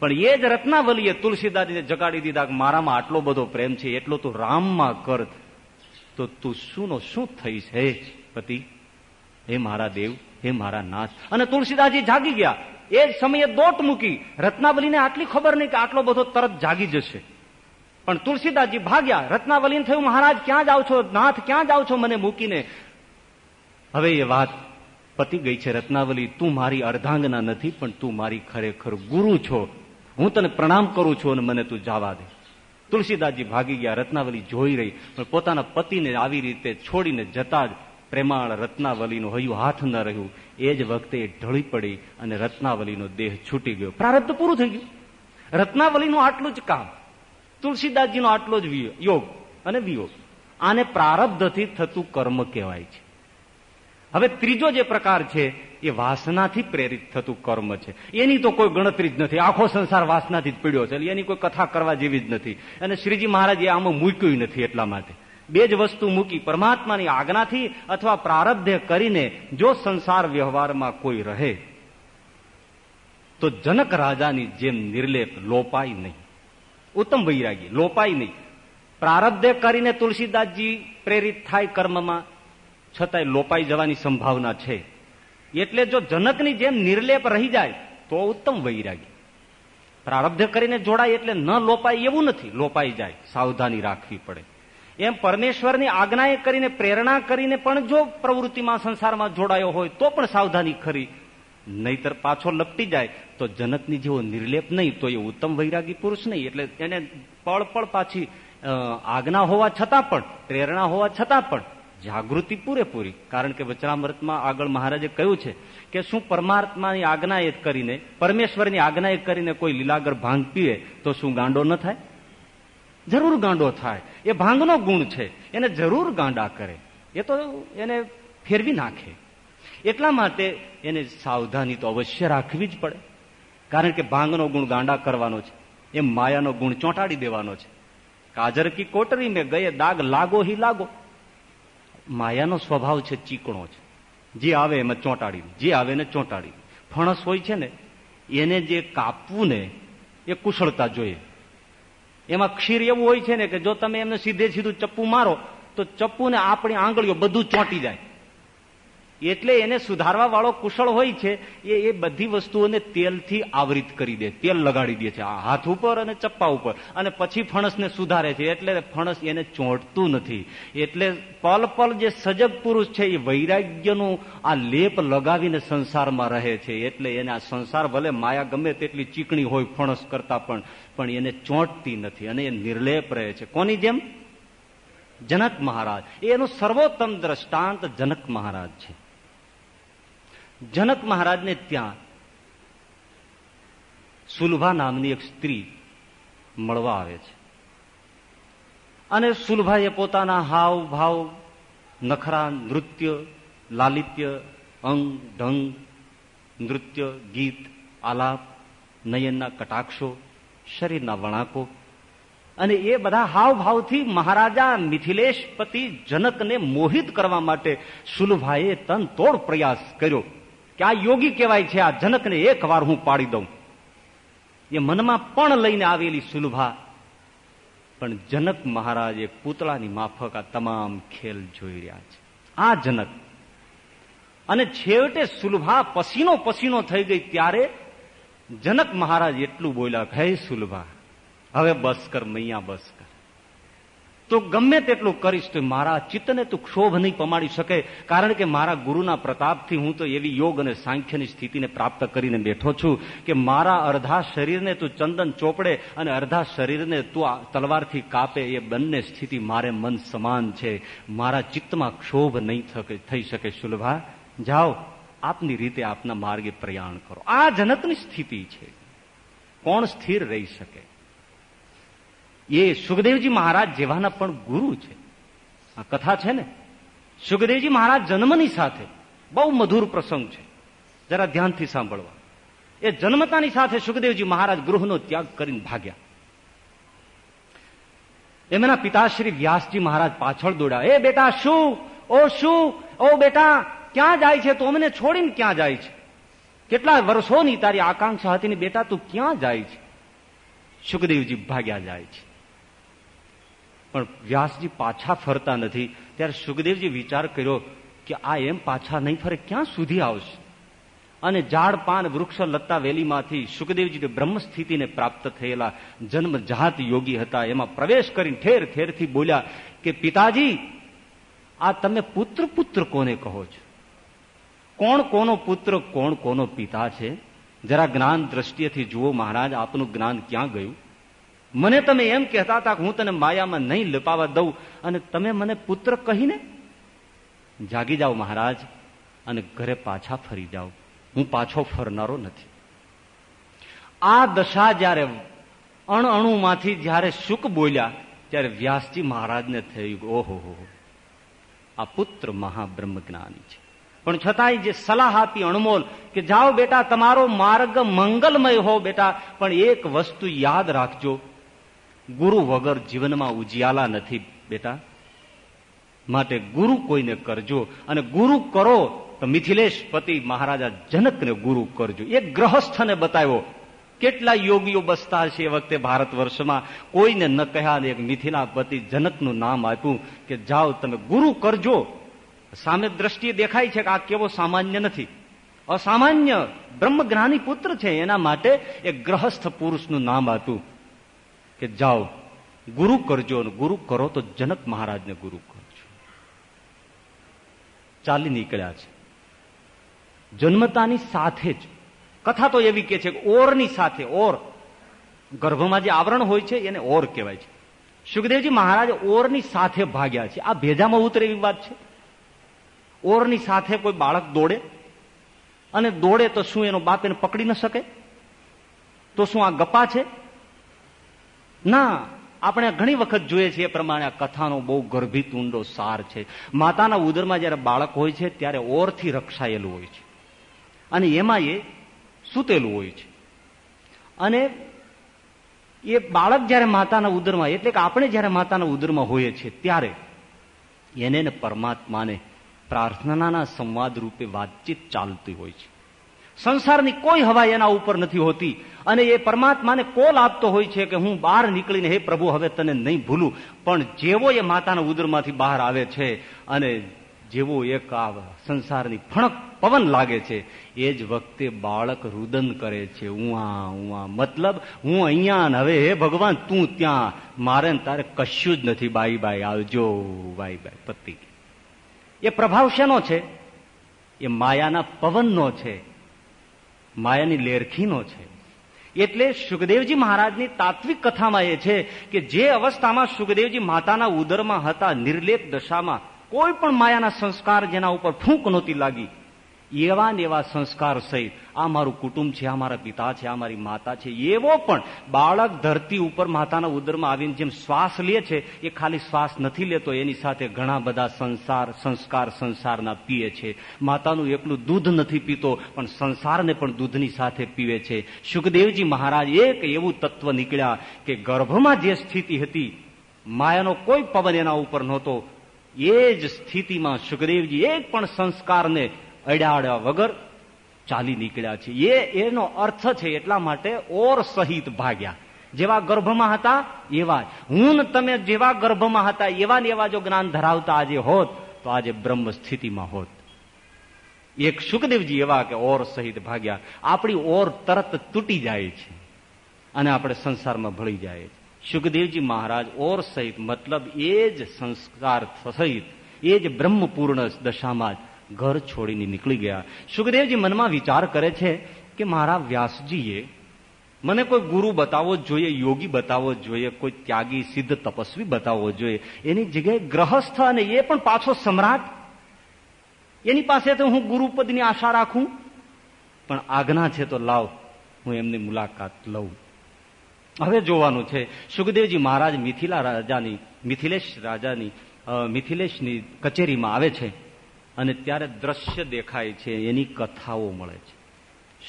પણ એ જ રત્નાવલીએ તુલસીદાસજીને જગાડી દીધા કે મારામાં આટલો બધો પ્રેમ છે, એટલો તું રામમાં કર. તો તું શું નો શું થઈશ, હે પતિ? હે મારા દેવ? હે મારા નાથ. અને તુલસીદાસજી જાગી ગયા. એ જ સમયે દોટ મૂકી. રત્નાવલીને આટલી ખબર નહીં કે આટલો બધો તરત જાગી જશે. પણ તુલસીદાસજી ભાગ્યા. રત્નાવલીને થયું, મહારાજ, ક્યાં જાઓ છો? નાથ, ક્યાં જાઓ છો? મને મૂકીને. હવે એ વાત પતી ગઈ છે, રત્નાવલી, તું મારી અર્ધાંગના નથી, પણ તું મારી ખરેખર ગુરુ છો. હું તને પ્રણામ કરું છું અને મને તું જવા દે. તુલસીદાસજી ભાગી ગયા. રત્નાવલી જોઈ રહી, પણ પોતાના પતિને આવી રીતે છોડીને જતા જ પ્રેમાળ રત્નાવલીનું હયું હાથ ન રહ્યું. એ જ વખતે ઢળી પડી અને રત્નાવલીનો દેહ છૂટી ગયો. પ્રારબ્ધ પૂરું થઈ ગયું. રત્નાવલીનું આટલું જ કામ, તુલસીદાસજીનો આટલો જ યોગ અને વિયોગ. આને પ્રારબ્ધથી થતું કર્મ કહેવાય છે. હવે ત્રીજો જે પ્રકાર છે, એ વાસનાથી પ્રેરિત થતું કર્મ છે. એની તો કોઈ ગણતરી જ નથી. આખો સંસાર વાસનાથી જ પીડ્યો છે. એની કોઈ કથા કરવા જેવી જ નથી. અને શ્રીજી મહારાજ આમાં મૂક્યું નથી એટલા માટે. બે જ વસ્તુ મૂકી પરમાત્માની આજ્ઞાથી અથવા પ્રારબ્ધે કરીને જો સંસાર વ્યવહારમાં કોઈ રહે, તો જનક રાજાની જેમ નિર્લેપ લોપાય નહીં. ઉત્તમ વૈરાગી, લોપાય નહીં. પ્રારબ્ધે કરીને તુલસીદાસજી પ્રેરિત થાય કર્મમાં, છતાંય લોપાઈ જવાની સંભાવના છે. એટલે જો જનકની જેમ નિર્લેપ રહી જાય, તો ઉત્તમ વૈરાગી. પ્રારબ્ધ કરીને જોડાય એટલે ન લોપાય એવું નથી. લોપાઈ જાય, સાવધાની રાખવી પડે. એમ પરમેશ્વરની આજ્ઞાએ કરીને, પ્રેરણા કરીને પણ જો પ્રવૃત્તિમાં સંસારમાં જોડાયો હોય, તો પણ સાવધાની ખરી. નહીતર પાછો લપટી જાય, તો જનકની જેવો નિર્લેપ નહીં, તો એ ઉત્તમ વૈરાગી પુરુષ નહીં. એટલે એને પળ પળ પાછી આજ્ઞા હોવા છતાં પણ, પ્રેરણા હોવા છતાં પણ, જાગૃતિ પૂરેપૂરી. કારણ કે વચરામૃતમાં આગળ મહારાજે કહ્યું છે કે શું પરમાત્માની આજ્ઞાએ કરીને, પરમેશ્વરની આજ્ઞાએ કરીને કોઈ લીલાગર ભાંગ પીએ તો શું ગાંડો ન થાય? જરૂર ગાંડો થાય. એ ભાંગનો ગુણ છે. એને જરૂર ગાંડા કરે. એ તો એને ફેરવી નાખે. એટલા માટે એને સાવધાની તો અવશ્ય રાખવી જ પડે. કારણ કે ભાંગનો ગુણ ગાંડા કરવાનો છે. એ માયાનો ગુણ ચોંટાડી દેવાનો છે. કાજર કી કોટરી મેં ગયે દાગ લાગો હી લાગો. માયાનો સ્વભાવ છે ચીકણો છે. જે આવે એમાં ચોંટાડી જે આવે એને ચોંટાડી ફણસ હોય છે ને, એને જે કાપવું ને, એ કુશળતા જોઈએ. એમાં ક્ષીર એવું હોય છે ને કે જો તમે એમને સીધે સીધું ચપ્પુ મારો, તો ચપ્પુ ને આપણી આંગળીઓ બધું ચોંટી જાય. એટલે એને સુધારવા વાળો કુશળ હોય છે, એ એ બધી વસ્તુઓને તેલથી આવરિત કરી દે, તેલ લગાડી દે છે હાથ ઉપર અને ચપ્પા ઉપર. અને પછી ફણસને સુધારે છે, એટલે ફણસ એને ચોંટતું નથી. એટલે પલ પલ જે સજગ પુરુષ છે, એ વૈરાગ્યનું આ લેપ લગાવીને સંસારમાં રહે છે, એટલે એને આ સંસાર ભલે માયા ગમે તેટલી ચીકણી હોય ફણસ કરતા પણ પણ એને ચોંટતી નથી અને એ નિર્લેપ રહે છે. કોની જેમ? જનક મહારાજ. એનું સર્વોત્તમ દ્રષ્ટાંત જનક મહારાજ છે. જનક મહારાજને ત્યાં સુલભા નામની એક સ્ત્રી મળવા આવે છે. અને સુલભાએ પોતાના હાવ ભાવ, નખરા, નૃત્ય, લાલિત્ય, અંગ, ઢંગ, નૃત્ય, ગીત, આલાપ, નયનના કટાક્ષો શરીરના વણાકો. અને એ બધા હાવભાવથી મહારાજા મિથિલેશ પતિ જનકને મોહિત કરવા માટે સુલભાએ તન તોડ પ્રયાસ કર્યો કે આ યોગી કહેવાય છે, આ જનકને એક હું પાડી દઉં. એ મનમાં પણ લઈને આવેલી સુલભા. પણ જનક મહારાજે પૂતળાની માફક આ તમામ ખેલ જોઈ રહ્યા છે. આ જનક. અને છેવટે સુલભા પસીનો પસીનો થઈ ગઈ ત્યારે જનક મહારાજ એટલું બોલ્યા, હે સુલભા, હવે બસ કર, મૈયા બસ કર. તો ગમે તેટલું કરીશ તો મારા ચિત્તને તું ક્ષોભ નહીં પમાડી શકે, કારણ કે મારા ગુરુના પ્રતાપથી હું તો એવી યોગ અને સાંખ્યની સ્થિતિને પ્રાપ્ત કરીને બેઠો છું કે મારા અર્ધા શરીરને તું ચંદન ચોપડે અને અર્ધા શરીરને તું તલવારથી કાપે, એ બંને સ્થિતિ મારે મન સમાન છે. મારા ચિત્તમાં ક્ષોભ નહીં થઈ શકે, સુલભા. જાઓ. આપની રીતે આપના માર્ગે પ્રયાણ કરો. આ જનકની સ્થિતિ છે. કોણ સ્થિર રહી શકે? એ સુખદેવજી મહારાજ જેવાના પણ ગુરુ છે. આ કથા છે ને? સુખદેવજી મહારાજ જન્મની સાથે બહુ મધુર પ્રસંગ છે. જરા ધ્યાનથી સાંભળવા. એ જન્મતાની સાથે સુખદેવજી મહારાજ ગૃહનો ત્યાગ કરીને ભાગ્યા. એમના પિતાશ્રી વ્યાસજી મહારાજ પાછળ દોડ્યા. એ બેટા, શું? ઓ શું? ઓ બેટા ક્યાં જાય છે તો અમને છોડીને ક્યાં જાય છે? કેટલા વર્ષોની તારી આકાંક્ષા હતી ને બેટા, તું ક્યાં જાય છે? સુખદેવજી ભાગ્યા જાય છે. પણ વ્યાસજી પાછા ફરતા નથી. ત્યારે સુખદેવજી વિચાર કર્યો કે આ એમ પાછા નહીં ફરે, ક્યાં સુધી આવશે? અને ઝાડ, પાન, વૃક્ષ લતા વેલીમાંથી સુખદેવજી બ્રહ્મ સ્થિતિને પ્રાપ્ત થયેલા જન્મ જાત યોગી હતા. એમાં પ્રવેશ કરીને ઠેર ઠેરથી બોલ્યા કે, પિતાજી, આ તમે પુત્ર પુત્ર કોને કહો છો? કોણ કોનો પુત્ર, કોણ કોનો પિતા છે? જરા જ્ઞાન દ્રષ્ટિએથી જુઓ મહારાજ, આપનું જ્ઞાન ક્યાં ગયું? મને તમે એમ કહેતા હતા કે હું તને માયામાં નહીં લપાવા દઉં અને તમે મને પુત્ર કહીને? જાગી જાઓ મહારાજ અને ઘરે પાછા ફરી જાઓ. હું પાછો ફરનારો નથી. આ દશા જ્યારે અણ અણુમાંથી જ્યારે શુક બોલ્યા, ત્યારે વ્યાસજી મહારાજને થયું ઓહો આ પુત્ર મહાબ્રહ્મ જ્ઞાની છે. પણ છતાંય જે સલાહ આપી અણમોલ કે જાઓ બેટા, તમારો માર્ગ મંગલમય હો બેટા, પણ એક વસ્તુ યાદ રાખજો. ગુરુ વગર જીવનમાં ઉજિયાલા નથી બેટા. માટે ગુરુ કોઈને કરજો અને ગુરુ કરો તો મિથિલેશ પતિ મહારાજા જનકને ગુરુ કરજો. એક ગ્રહસ્થને બતાવ્યો, કેટલા યોગીઓ બસતા હશે એ વખતે ભારત વર્ષમાં? કોઈને ન કહ્યા એક મિથિલાપતિ જનકનું નામ આપ્યું કે જાઓ તમે ગુરુ કરજો. સામે દ્રષ્ટિએ દેખાય છે કે આ કેવો સામાન્ય નથી. અસામાન્ય બ્રહ્મજ્ઞાની પુત્ર છે, એના માટે એ ગ્રહસ્થ પુરુષનું નામ હતું કે જાઓ, ગુરુ કરજો ગુરુ કરો તો જનક મહારાજને ગુરુ કરજો. ચાલી નીકળ્યા છે. જન્મતાની સાથે જ, કથા તો એવી કે છે કે ઓરની સાથે, ઓર. ગર્ભમાં જે આવરણ હોય છે, એને ઓર કહેવાય છે. સુખદેવજી મહારાજ ઓરની સાથે ભાગ્યા છે. આ ભેજામાં ઉતરે એવી વાત છે? ઓરની સાથે કોઈ બાળક દોડે અને દોડે તો શું એનો બાપ એને પકડી ન શકે? તો શું આ ગપા છે? ના, આપણે ઘણી વખત જોઈએ છીએ એ પ્રમાણે આ કથાનો બહુ ગર્ભિત ઊંડો સાર છે. માતાના ઉદરમાં જયારે બાળક હોય છે, ત્યારે ઓરથી રક્ષાયેલું હોય છે. અને એમાં એ સૂતેલું હોય છે. અને એ બાળક જયારે માતાના ઉદરમાં, એટલે કે આપણે જયારે માતાના ઉદરમાં હોઈએ છીએ, ત્યારે એને પરમાત્માને પ્રાર્થનાના સંવાદ રૂપે વાતચીત ચાલતી હોય છે. સંસારની કોઈ હવા એના ઉપર નથી હોતી અને એ પરમાત્માને કોલ આપતો હોય છે કે હું બહાર નીકળીને, હે પ્રભુ, હવે તને નહીં ભૂલું. પણ જેવો એ માતાના ઉદરમાંથી બહાર આવે છે અને જેવો એક આ સંસારની ફણક પવન લાગે છે, એ જ વખતે બાળક રુદન કરે છે. ઉઆ ઉઆ, મતલબ હું અહીંયા હવે હે ભગવાન, તું ત્યાં. મારે તારે કશું જ નથી. બાઈ બાઈ આવજો. બાઈ બાઈ પતિ. એ પ્રભાવ શેનો છે? એ માયાના પવનનો છે. માયાની લેરખીનો છે. એટલે સુખદેવજી મહારાજની તાત્વિક કથામાં એ છે કે જે અવસ્થામાં સુખદેવજી માતાના ઉદરમાં હતા, નિર્લેપ દશામાં, કોઈ પણ માયાના સંસ્કાર જેના ઉપર ફૂંક નહોતી લાગી એવા ને એવા સંસ્કાર સહિત. આ મારું કુટુંબ છે, આ મારા પિતા છે, આ મારી માતા છે. એવો પણ બાળક ધરતી ઉપર માતાના ઉદરમાં આવીને જેમ શ્વાસ લે છે, એ ખાલી શ્વાસ નથી લેતો, એની સાથે ઘણા બધા સંસાર, સંસ્કાર સંસારના પીએ છે. માતાનું એકલું દૂધ નથી પીતો, પણ સંસારને પણ દૂધની સાથે પીવે છે. સુખદેવજી મહારાજ એક એવું તત્વ નીકળ્યા કે ગર્ભમાં જે સ્થિતિ હતી, માયાનો કોઈ પવન એના ઉપર નહોતો. એ જ સ્થિતિમાં સુખદેવજી એક પણ સંસ્કારને અડાડ્યા વગર ચાલી નીકળ્યા છે. એ, એનો અર્થ છે એટલા માટે ઓર સહિત ભાગ્યા. જેવા ગર્ભમાં હતા, એવા. હું તમે જેવા ગર્ભમાં હતા, એવા ને એવા જો જ્ઞાન ધરાવતા આજે હોત, તો આજે બ્રહ્મ સ્થિતિમાં હોત. એક સુખદેવજી એવા કે ઓર સહિત ભાગ્યા. આપણી ઓર તરત તૂટી જાય છે અને આપણે સંસારમાં ભળી જાય છે. સુખદેવજી મહારાજ, ઓર સહિત મતલબ એ જ સંસ્કાર સહિત, એ જ બ્રહ્મપૂર્ણ દશામાં ઘર છોડીને નીકળી ગયા. સુખદેવજી મનમાં વિચાર કરે છે કે મારા વ્યાસજીએ મને કોઈ ગુરુ બતાવવો જોઈએ, યોગી બતાવવો જોઈએ, કોઈ ત્યાગી, સિદ્ધ તપસ્વી બતાવવો જોઈએ. એની જગ્યાએ ગ્રહસ્થ અને એ પણ પાછો સમ્રાટ. એની પાસે તો હું ગુરુપદની આશા રાખું. પણ આજ્ઞા છે તો લાવ, હું એમની મુલાકાત લઉં. હવે જોવાનું છે, સુખદેવજી મહારાજ મિથિલા રાજાની, મિથિલેશ રાજાની મિથિલેશની કચેરીમાં આવે છે. અને ત્યારે દ્રશ્ય દેખાય છે, એની કથાઓ મળે છે.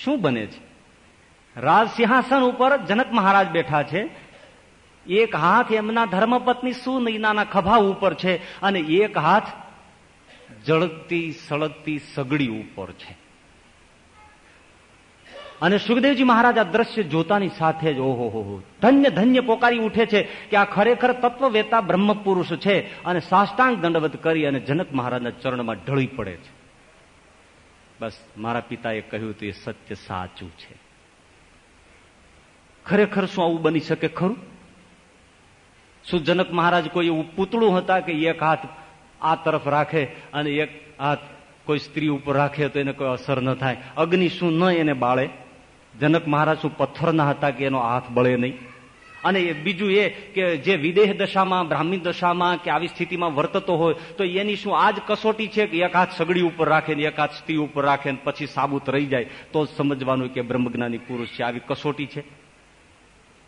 શું બને છે? રાજ સિંહાસન ઉપર જનક મહારાજ બેઠા છે. એક હાથ એમના ધર્મપત્ની સુનૈનાના ખભા ઉપર છે અને એક હાથ જળતી સળગતી સગડી ઉપર છે. અને સુખદેવજી મહારાજ આ દ્રશ્ય જોતાની સાથે જ ઓહો હો ધન્ય ધન્ય પોકારી ઉઠે છે કે આ ખરેખર તત્વવેતા બ્રહ્મ પુરુષ છે અને સાષ્ટાંગ દંડવત કરી અને જનક મહારાજના ચરણમાં ઢળી પડે છે. બસ મારા પિતાએ કહ્યું તો એ સત્ય સાચું છે. ખરેખર શું આવું બની શકે ખરું? શું જનક મહારાજ કોઈ એવું પૂતળું હતા કે એક હાથ આ તરફ રાખે અને એક હાથ કોઈ સ્ત્રી ઉપર રાખે તો એને કોઈ અસર ન થાય? અગ્નિ શું ન એને બાળે? જનક મહારાજ શું પથ્થરના હતા કે એનો હાથ બળે નહીં? અને બીજું એ કે જે વિદેહ દશામાં, બ્રાહ્મી દશામાં કે આવી સ્થિતિમાં વર્તતો હોય, તો એની શું આજ કસોટી છે કે એક હાથ સગડી ઉપર રાખે એક હાથ સ્ત્રી ઉપર રાખે પછી સાબુત રહી જાય? તો સમજવાનું કે બ્રહ્મજ્ઞાની પુરુષ છે. આવી કસોટી છે.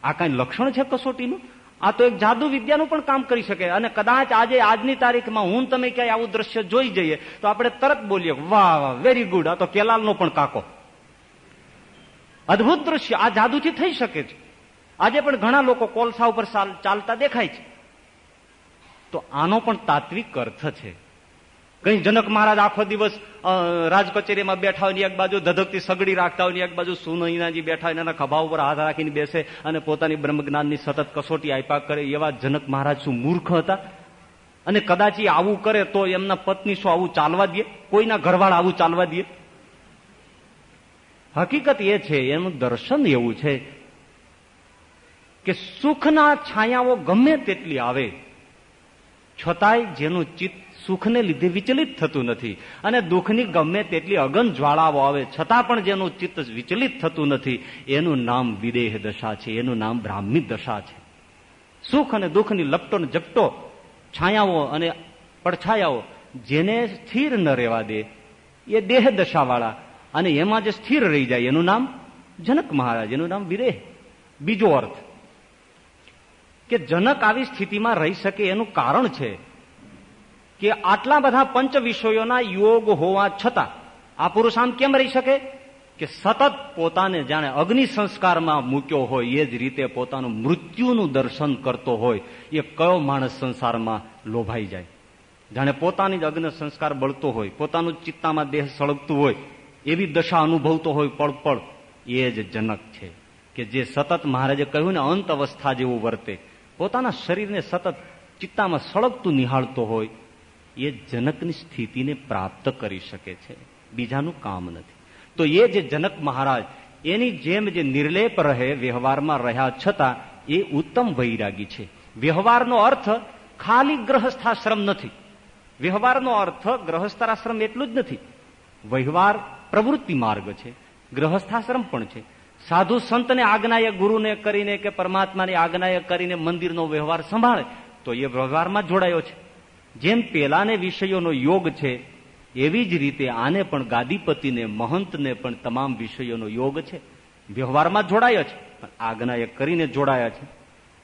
આ કઈ લક્ષણ છે કસોટીનું? આ તો એક જાદુ વિદ્યાનું પણ કામ કરી શકે. અને કદાચ આજે આજની તારીખમાં હું તમે ક્યાંય આવું દ્રશ્ય જોઈ જઈએ, તો આપણે તરત બોલીએ, વાહ વાહ વેરી ગુડ આ તો કેલાલનો પણ કાકો. અદભુત દ્રશ્ય આ જાદુથી થઈ શકે છે. આજે પણ ઘણા લોકો કોલસા ઉપર ચાલતા દેખાય છે. તો આનો પણ તાત્વિક અર્થ છે. કઈ જનક મહારાજ આખો દિવસ રાજ કચેરીમાં બેઠા હોય એક બાજુ ધધકતી સગડી રાખતા હોય એક બાજુ સુનૈનાજી બેઠા હોય એના ખભા ઉપર હાથ રાખીને બેસે અને પોતાની બ્રહ્મજ્ઞાનની સતત કસોટી આપ્યા કરે એવા જનક મહારાજ શું મૂર્ખ હતા? અને કદાચ આવું કરે તો એમના પત્ની શું આવું ચાલવા દે? કોઈના ઘરવાળા આવું ચાલવા દે? હકીકત એ છે, એનું દર્શન એવું છે કે સુખના છાયાઓ ગમે તેટલી આવે, છતાંય જેનું ચિત્ત સુખને લીધે વિચલિત થતું નથી અને દુઃખની ગમે તેટલી અગન જ્વાળાઓ આવે, છતાં પણ જેનું ચિત્ત વિચલિત થતું નથી, એનું નામ વિદેહ દશા છે, એનું નામ બ્રાહ્મી દશા છે. સુખ અને દુઃખની લપટો ને ઝપટો છાયાઓ અને પડછાયાઓ જેને સ્થિર ન રહેવા દે, એ દેહ દશાવાળા અને એમાં જે સ્થિર રહી જાય, એનું નામ જનક મહારાજ, એનું નામ વિરેહ. બીજો અર્થ કે જનક આવી સ્થિતિમાં રહી શકે એનું કારણ છે કે આટલા બધા પંચ વિષયોના યોગ હોવા છતાં આ પુરુષ આમ કેમ રહી શકે? કે સતત પોતાને જાણે અગ્નિ સંસ્કારમાં મૂક્યો હોય, એ જ રીતે પોતાનું મૃત્યુનું દર્શન કરતો હોય, એ કયો માણસ સંસારમાં લોભાઈ જાય? જાણે પોતાની જ અગ્નિ સંસ્કાર બળતો હોય, પોતાનું ચિત્તામાં દેહ સળગતું હોય એવી દશા અનુભવતો હોય પળ પળ એ જ જનક છે કે જે સતત મહારાજે કહ્યું ને અંત અવસ્થા જેવું વર્તે. પોતાના શરીરને સતત ચિત્તામાં સળગતું નિહાળતો હોય, એ જનકની સ્થિતિને પ્રાપ્ત કરી શકે છે. બીજાનું કામ નથી. તો એ જે જનક મહારાજ, એની જેમ જે નિર્લેપ રહે વ્યવહારમાં રહ્યા છતાં એ ઉત્તમ વૈરાગી છે. વ્યવહારનો અર્થ ખાલી ગ્રહસ્થાશ્રમ નથી. વ્યવહારનો અર્થ ગ્રહસ્થાશ્રમ એટલું જ નથી. વ્યવહાર પ્રવૃત્તિ માર્ગ છે. ગ્રહસ્થાશ્રમ પણ છે. સાધુ સંતને આજ્ઞાએ ગુરુને કરીને કે પરમાત્માની આજ્ઞાએ કરીને મંદિરનો વ્યવહાર સંભાળે, તો એ વ્યવહારમાં જોડાયો છે. જેમ પેલાને વિષયોનો યોગ છે, એવી જ રીતે આને પણ ગાદીપતિને, મહંતને પણ તમામ વિષયોનો યોગ છે. વ્યવહારમાં જોડાયો છે, પણ આજ્ઞાએ કરીને જોડાયા છે.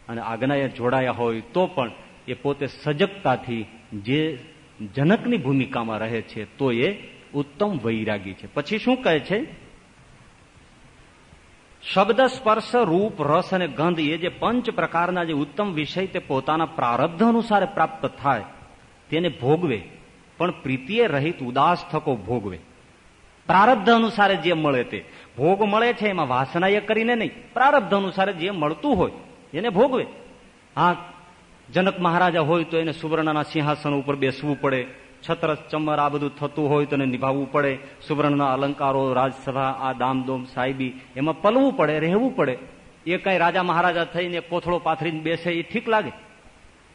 અને આજ્ઞાએ જોડાયા હોય તો પણ એ પોતે સજગતાથી જે જનકની ભૂમિકામાં રહે છે, તો એ ઉત્તમ વૈરાગી છે. પછી શું કહે છે? શબ્દ સ્પર્શ રૂપ, રસ અને ગંધ એ જે પંચ પ્રકારના જે ઉત્તમ વિષય તે પોતાના પ્રારબ્ધ અનુસાર પ્રાપ્ત થાય, તેને ભોગવે, પણ પ્રીતિએ રહિત ઉદાસ થકો ભોગવે. પ્રારબ્ધ અનુસારે જે મળે તે, ભોગ મળે છે એમાં વાસના કરીને નહીં, પ્રારબ્ધ અનુસારે જે મળતું હોય, એને ભોગવે. હા, જનક મહારાજા હોય તો એને સુવર્ણના સિંહાસન ઉપર બેસવું પડે છત્ર ચમર, આ બધું થતું હોય તો નિભાવવું પડે. સુવર્ણના અલંકારો, રાજસભા, આ દામદોમ સાહેબી એમાં પલવું પડે, રહેવું પડે. એ કઈ રાજા મહારાજા થઈને કોથળો પાથરીને બેસે, એ ઠીક લાગે.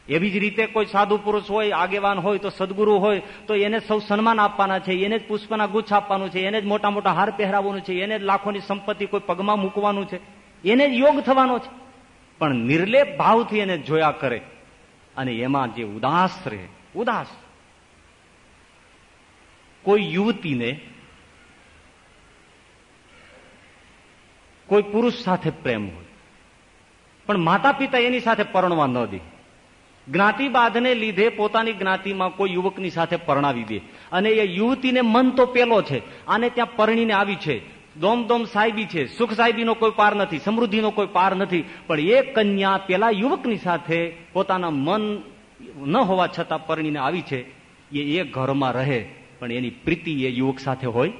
એવી જ રીતે કોઈ સાધુ પુરુષ હોય, આગેવાન હોય, તો સદગુરુ હોય, તો એને સૌ સન્માન આપવાના છે, એને જ પુષ્પના ગુચ્છ આપવાનું છે, એને જ મોટા મોટા હાર પહેરાવવાનું છે, એને જ લાખોની સંપત્તિ કોઈ પગમાં મૂકવાનું છે. એને જ યોગ થવાનો છે. પણ નિર્લેપ ભાવથી એને જોયા કરે. અને એમાં જે ઉદાસ રહે, ઉદાસ. કોઈ યુવતીને, કોઈ પુરુષ સાથે પ્રેમ હોય. પણ માતા પિતા એની સાથે પરણવા ન દે. જ્ઞાતિબાધને લીધે પોતાની જ્ઞાતિમાં કોઈ યુવકની સાથે પરણાવી દે. અને એ યુવતીને મન તો પેલો છે, આને ત્યાં પરણીને આવી છે. દોમ દોમ સાહેબી છે, સુખ સાહેબીનો કોઈ પાર નથી, સમૃદ્ધિનો કોઈ પાર નથી. પણ એ કન્યા પેલા યુવકની સાથે પોતાના મન ન હોવા છતાં પરણીને આવી છે. એ એ ઘરમાં રહે. પણ એની પ્રીતિ એ યુવક સાથે હોય.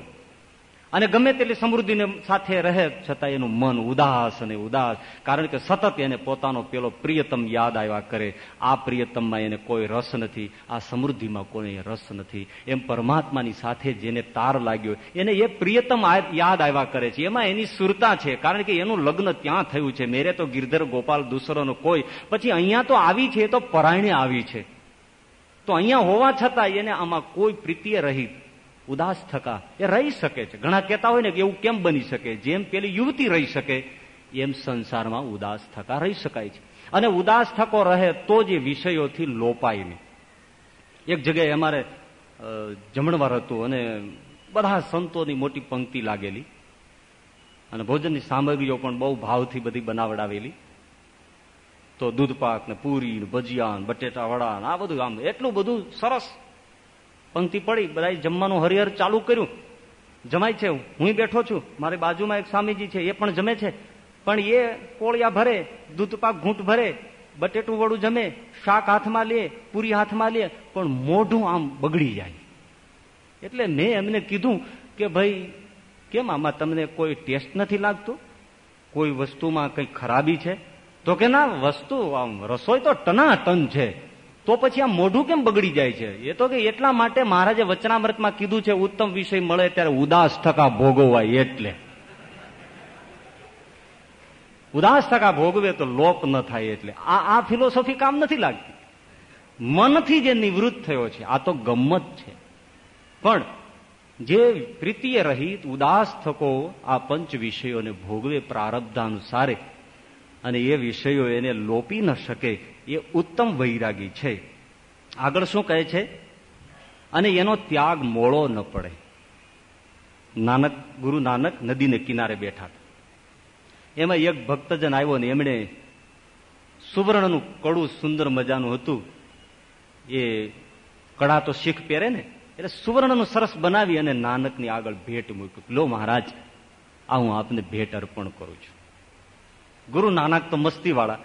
અને ગમે તેટલી સમૃદ્ધિને સાથે રહે છતાં એનું મન ઉદાસ અને ઉદાસ. કારણ કે સતત એને પોતાનો પેલો પ્રિયતમ યાદ આવ્યા કરે. આ પ્રિયતમમાં એને કોઈ રસ નથી. આ સમૃદ્ધિમાં કોઈ રસ નથી. એમ પરમાત્માની સાથે જેને તાર લાગ્યો, એને એ પ્રિયતમ યાદ આવ્યા કરે છે. એમાં એની સુરતા છે. કારણ કે એનું લગ્ન ત્યાં થયું છે. મેરે તો ગિરધર ગોપાલ દુસરોનો કોઈ. પછી અહીંયા તો આવી છે તો પરાયણે આવી છે. તો અહીંયા હોવા છતાં એને આમાં કોઈ પ્રીતિએ રહી ઉદાસ થકા. એ રહી શકે છે. ઘણા કહેતા હોય ને કે એવું કેમ બની શકે? જેમ પેલી યુવતી રહી શકે, એમ સંસારમાં ઉદાસ થકા રહી શકાય છે. અને ઉદાસ થકો રહે તો જ એ વિષયોથી લોપાય નહીં. એક જગ્યાએ અમારે જમણવાર હતું અને બધા સંતોની મોટી પંક્તિ લાગેલી. અને ભોજનની સામગ્રીઓ પણ બહુ ભાવથી બધી બનાવડાવેલી. તો દૂધપાક ને પૂરી ને ભજીયા બટેટા વડા આ બધું આમ એટલું બધું સરસ પંક્તિ પડી બધા જમવાનું હરિહર ચાલુ કર્યું. જમાય છે હું. બેઠો છું. મારી બાજુમાં એક સ્વામીજી છે, એ પણ જમે છે. પણ એ કોળિયા ભરે દૂધપાક ઘૂંટ ભરે, બટેટું વડું જમે, શાક હાથમાં લે, પૂરી હાથમાં લે, પણ મોઢું આમ બગડી જાય. એટલે મેં એમને કીધું કે ભાઈ, કેમ આમાં તમને કોઈ ટેસ્ટ નથી લાગતો? કોઈ વસ્તુમાં કઈ ખરાબી છે? તો કે ના, વસ્તુ, આમ, રસોઈ તો ટના ટન છે. તો પછી આ મોઢું કેમ બગડી જાય છે? એ તો કે એટલા માટે મહારાજે વચનામૃતમાં કીધું છે, ઉત્તમ વિષય મળે ત્યારે ઉદાસ થકા ભોગવાય એટલે. ઉદાસ થકા ભોગવે તો લોપ ન થાય એટલે. આ આ ફિલોસોફી કામ નથી લાગતી. મનથી જે નિવૃત્ત થયો છે, આ તો ગમત છે. પણ જે પ્રીતિય રહિત, ઉદાસ થકો આ પંચ વિષયોને ભોગવે પ્રારબ્ધાનુસારે અને એ વિષયો એને લોપી ન શકે, એ ઉત્તમ વૈરાગી છે. આગળ શું કહે છે? અને એનો ત્યાગ મોળો ન પડે. નાનક, ગુરુ નાનક નદીને કિનારે બેઠા એમાં એક ભક્તજન આવ્યો ને એમણે સુવર્ણનું કડું સુંદર મજાનું હતું. એ કડા તો શીખ પહેરે ને, એટલે સુવર્ણનું સરસ બનાવી અને નાનકની આગળ ભેટ મૂક્યું. લો મહારાજ, આ હું આપને ભેટ અર્પણ કરું છું. ગુરુ નાનક તો મસ્તી વાળા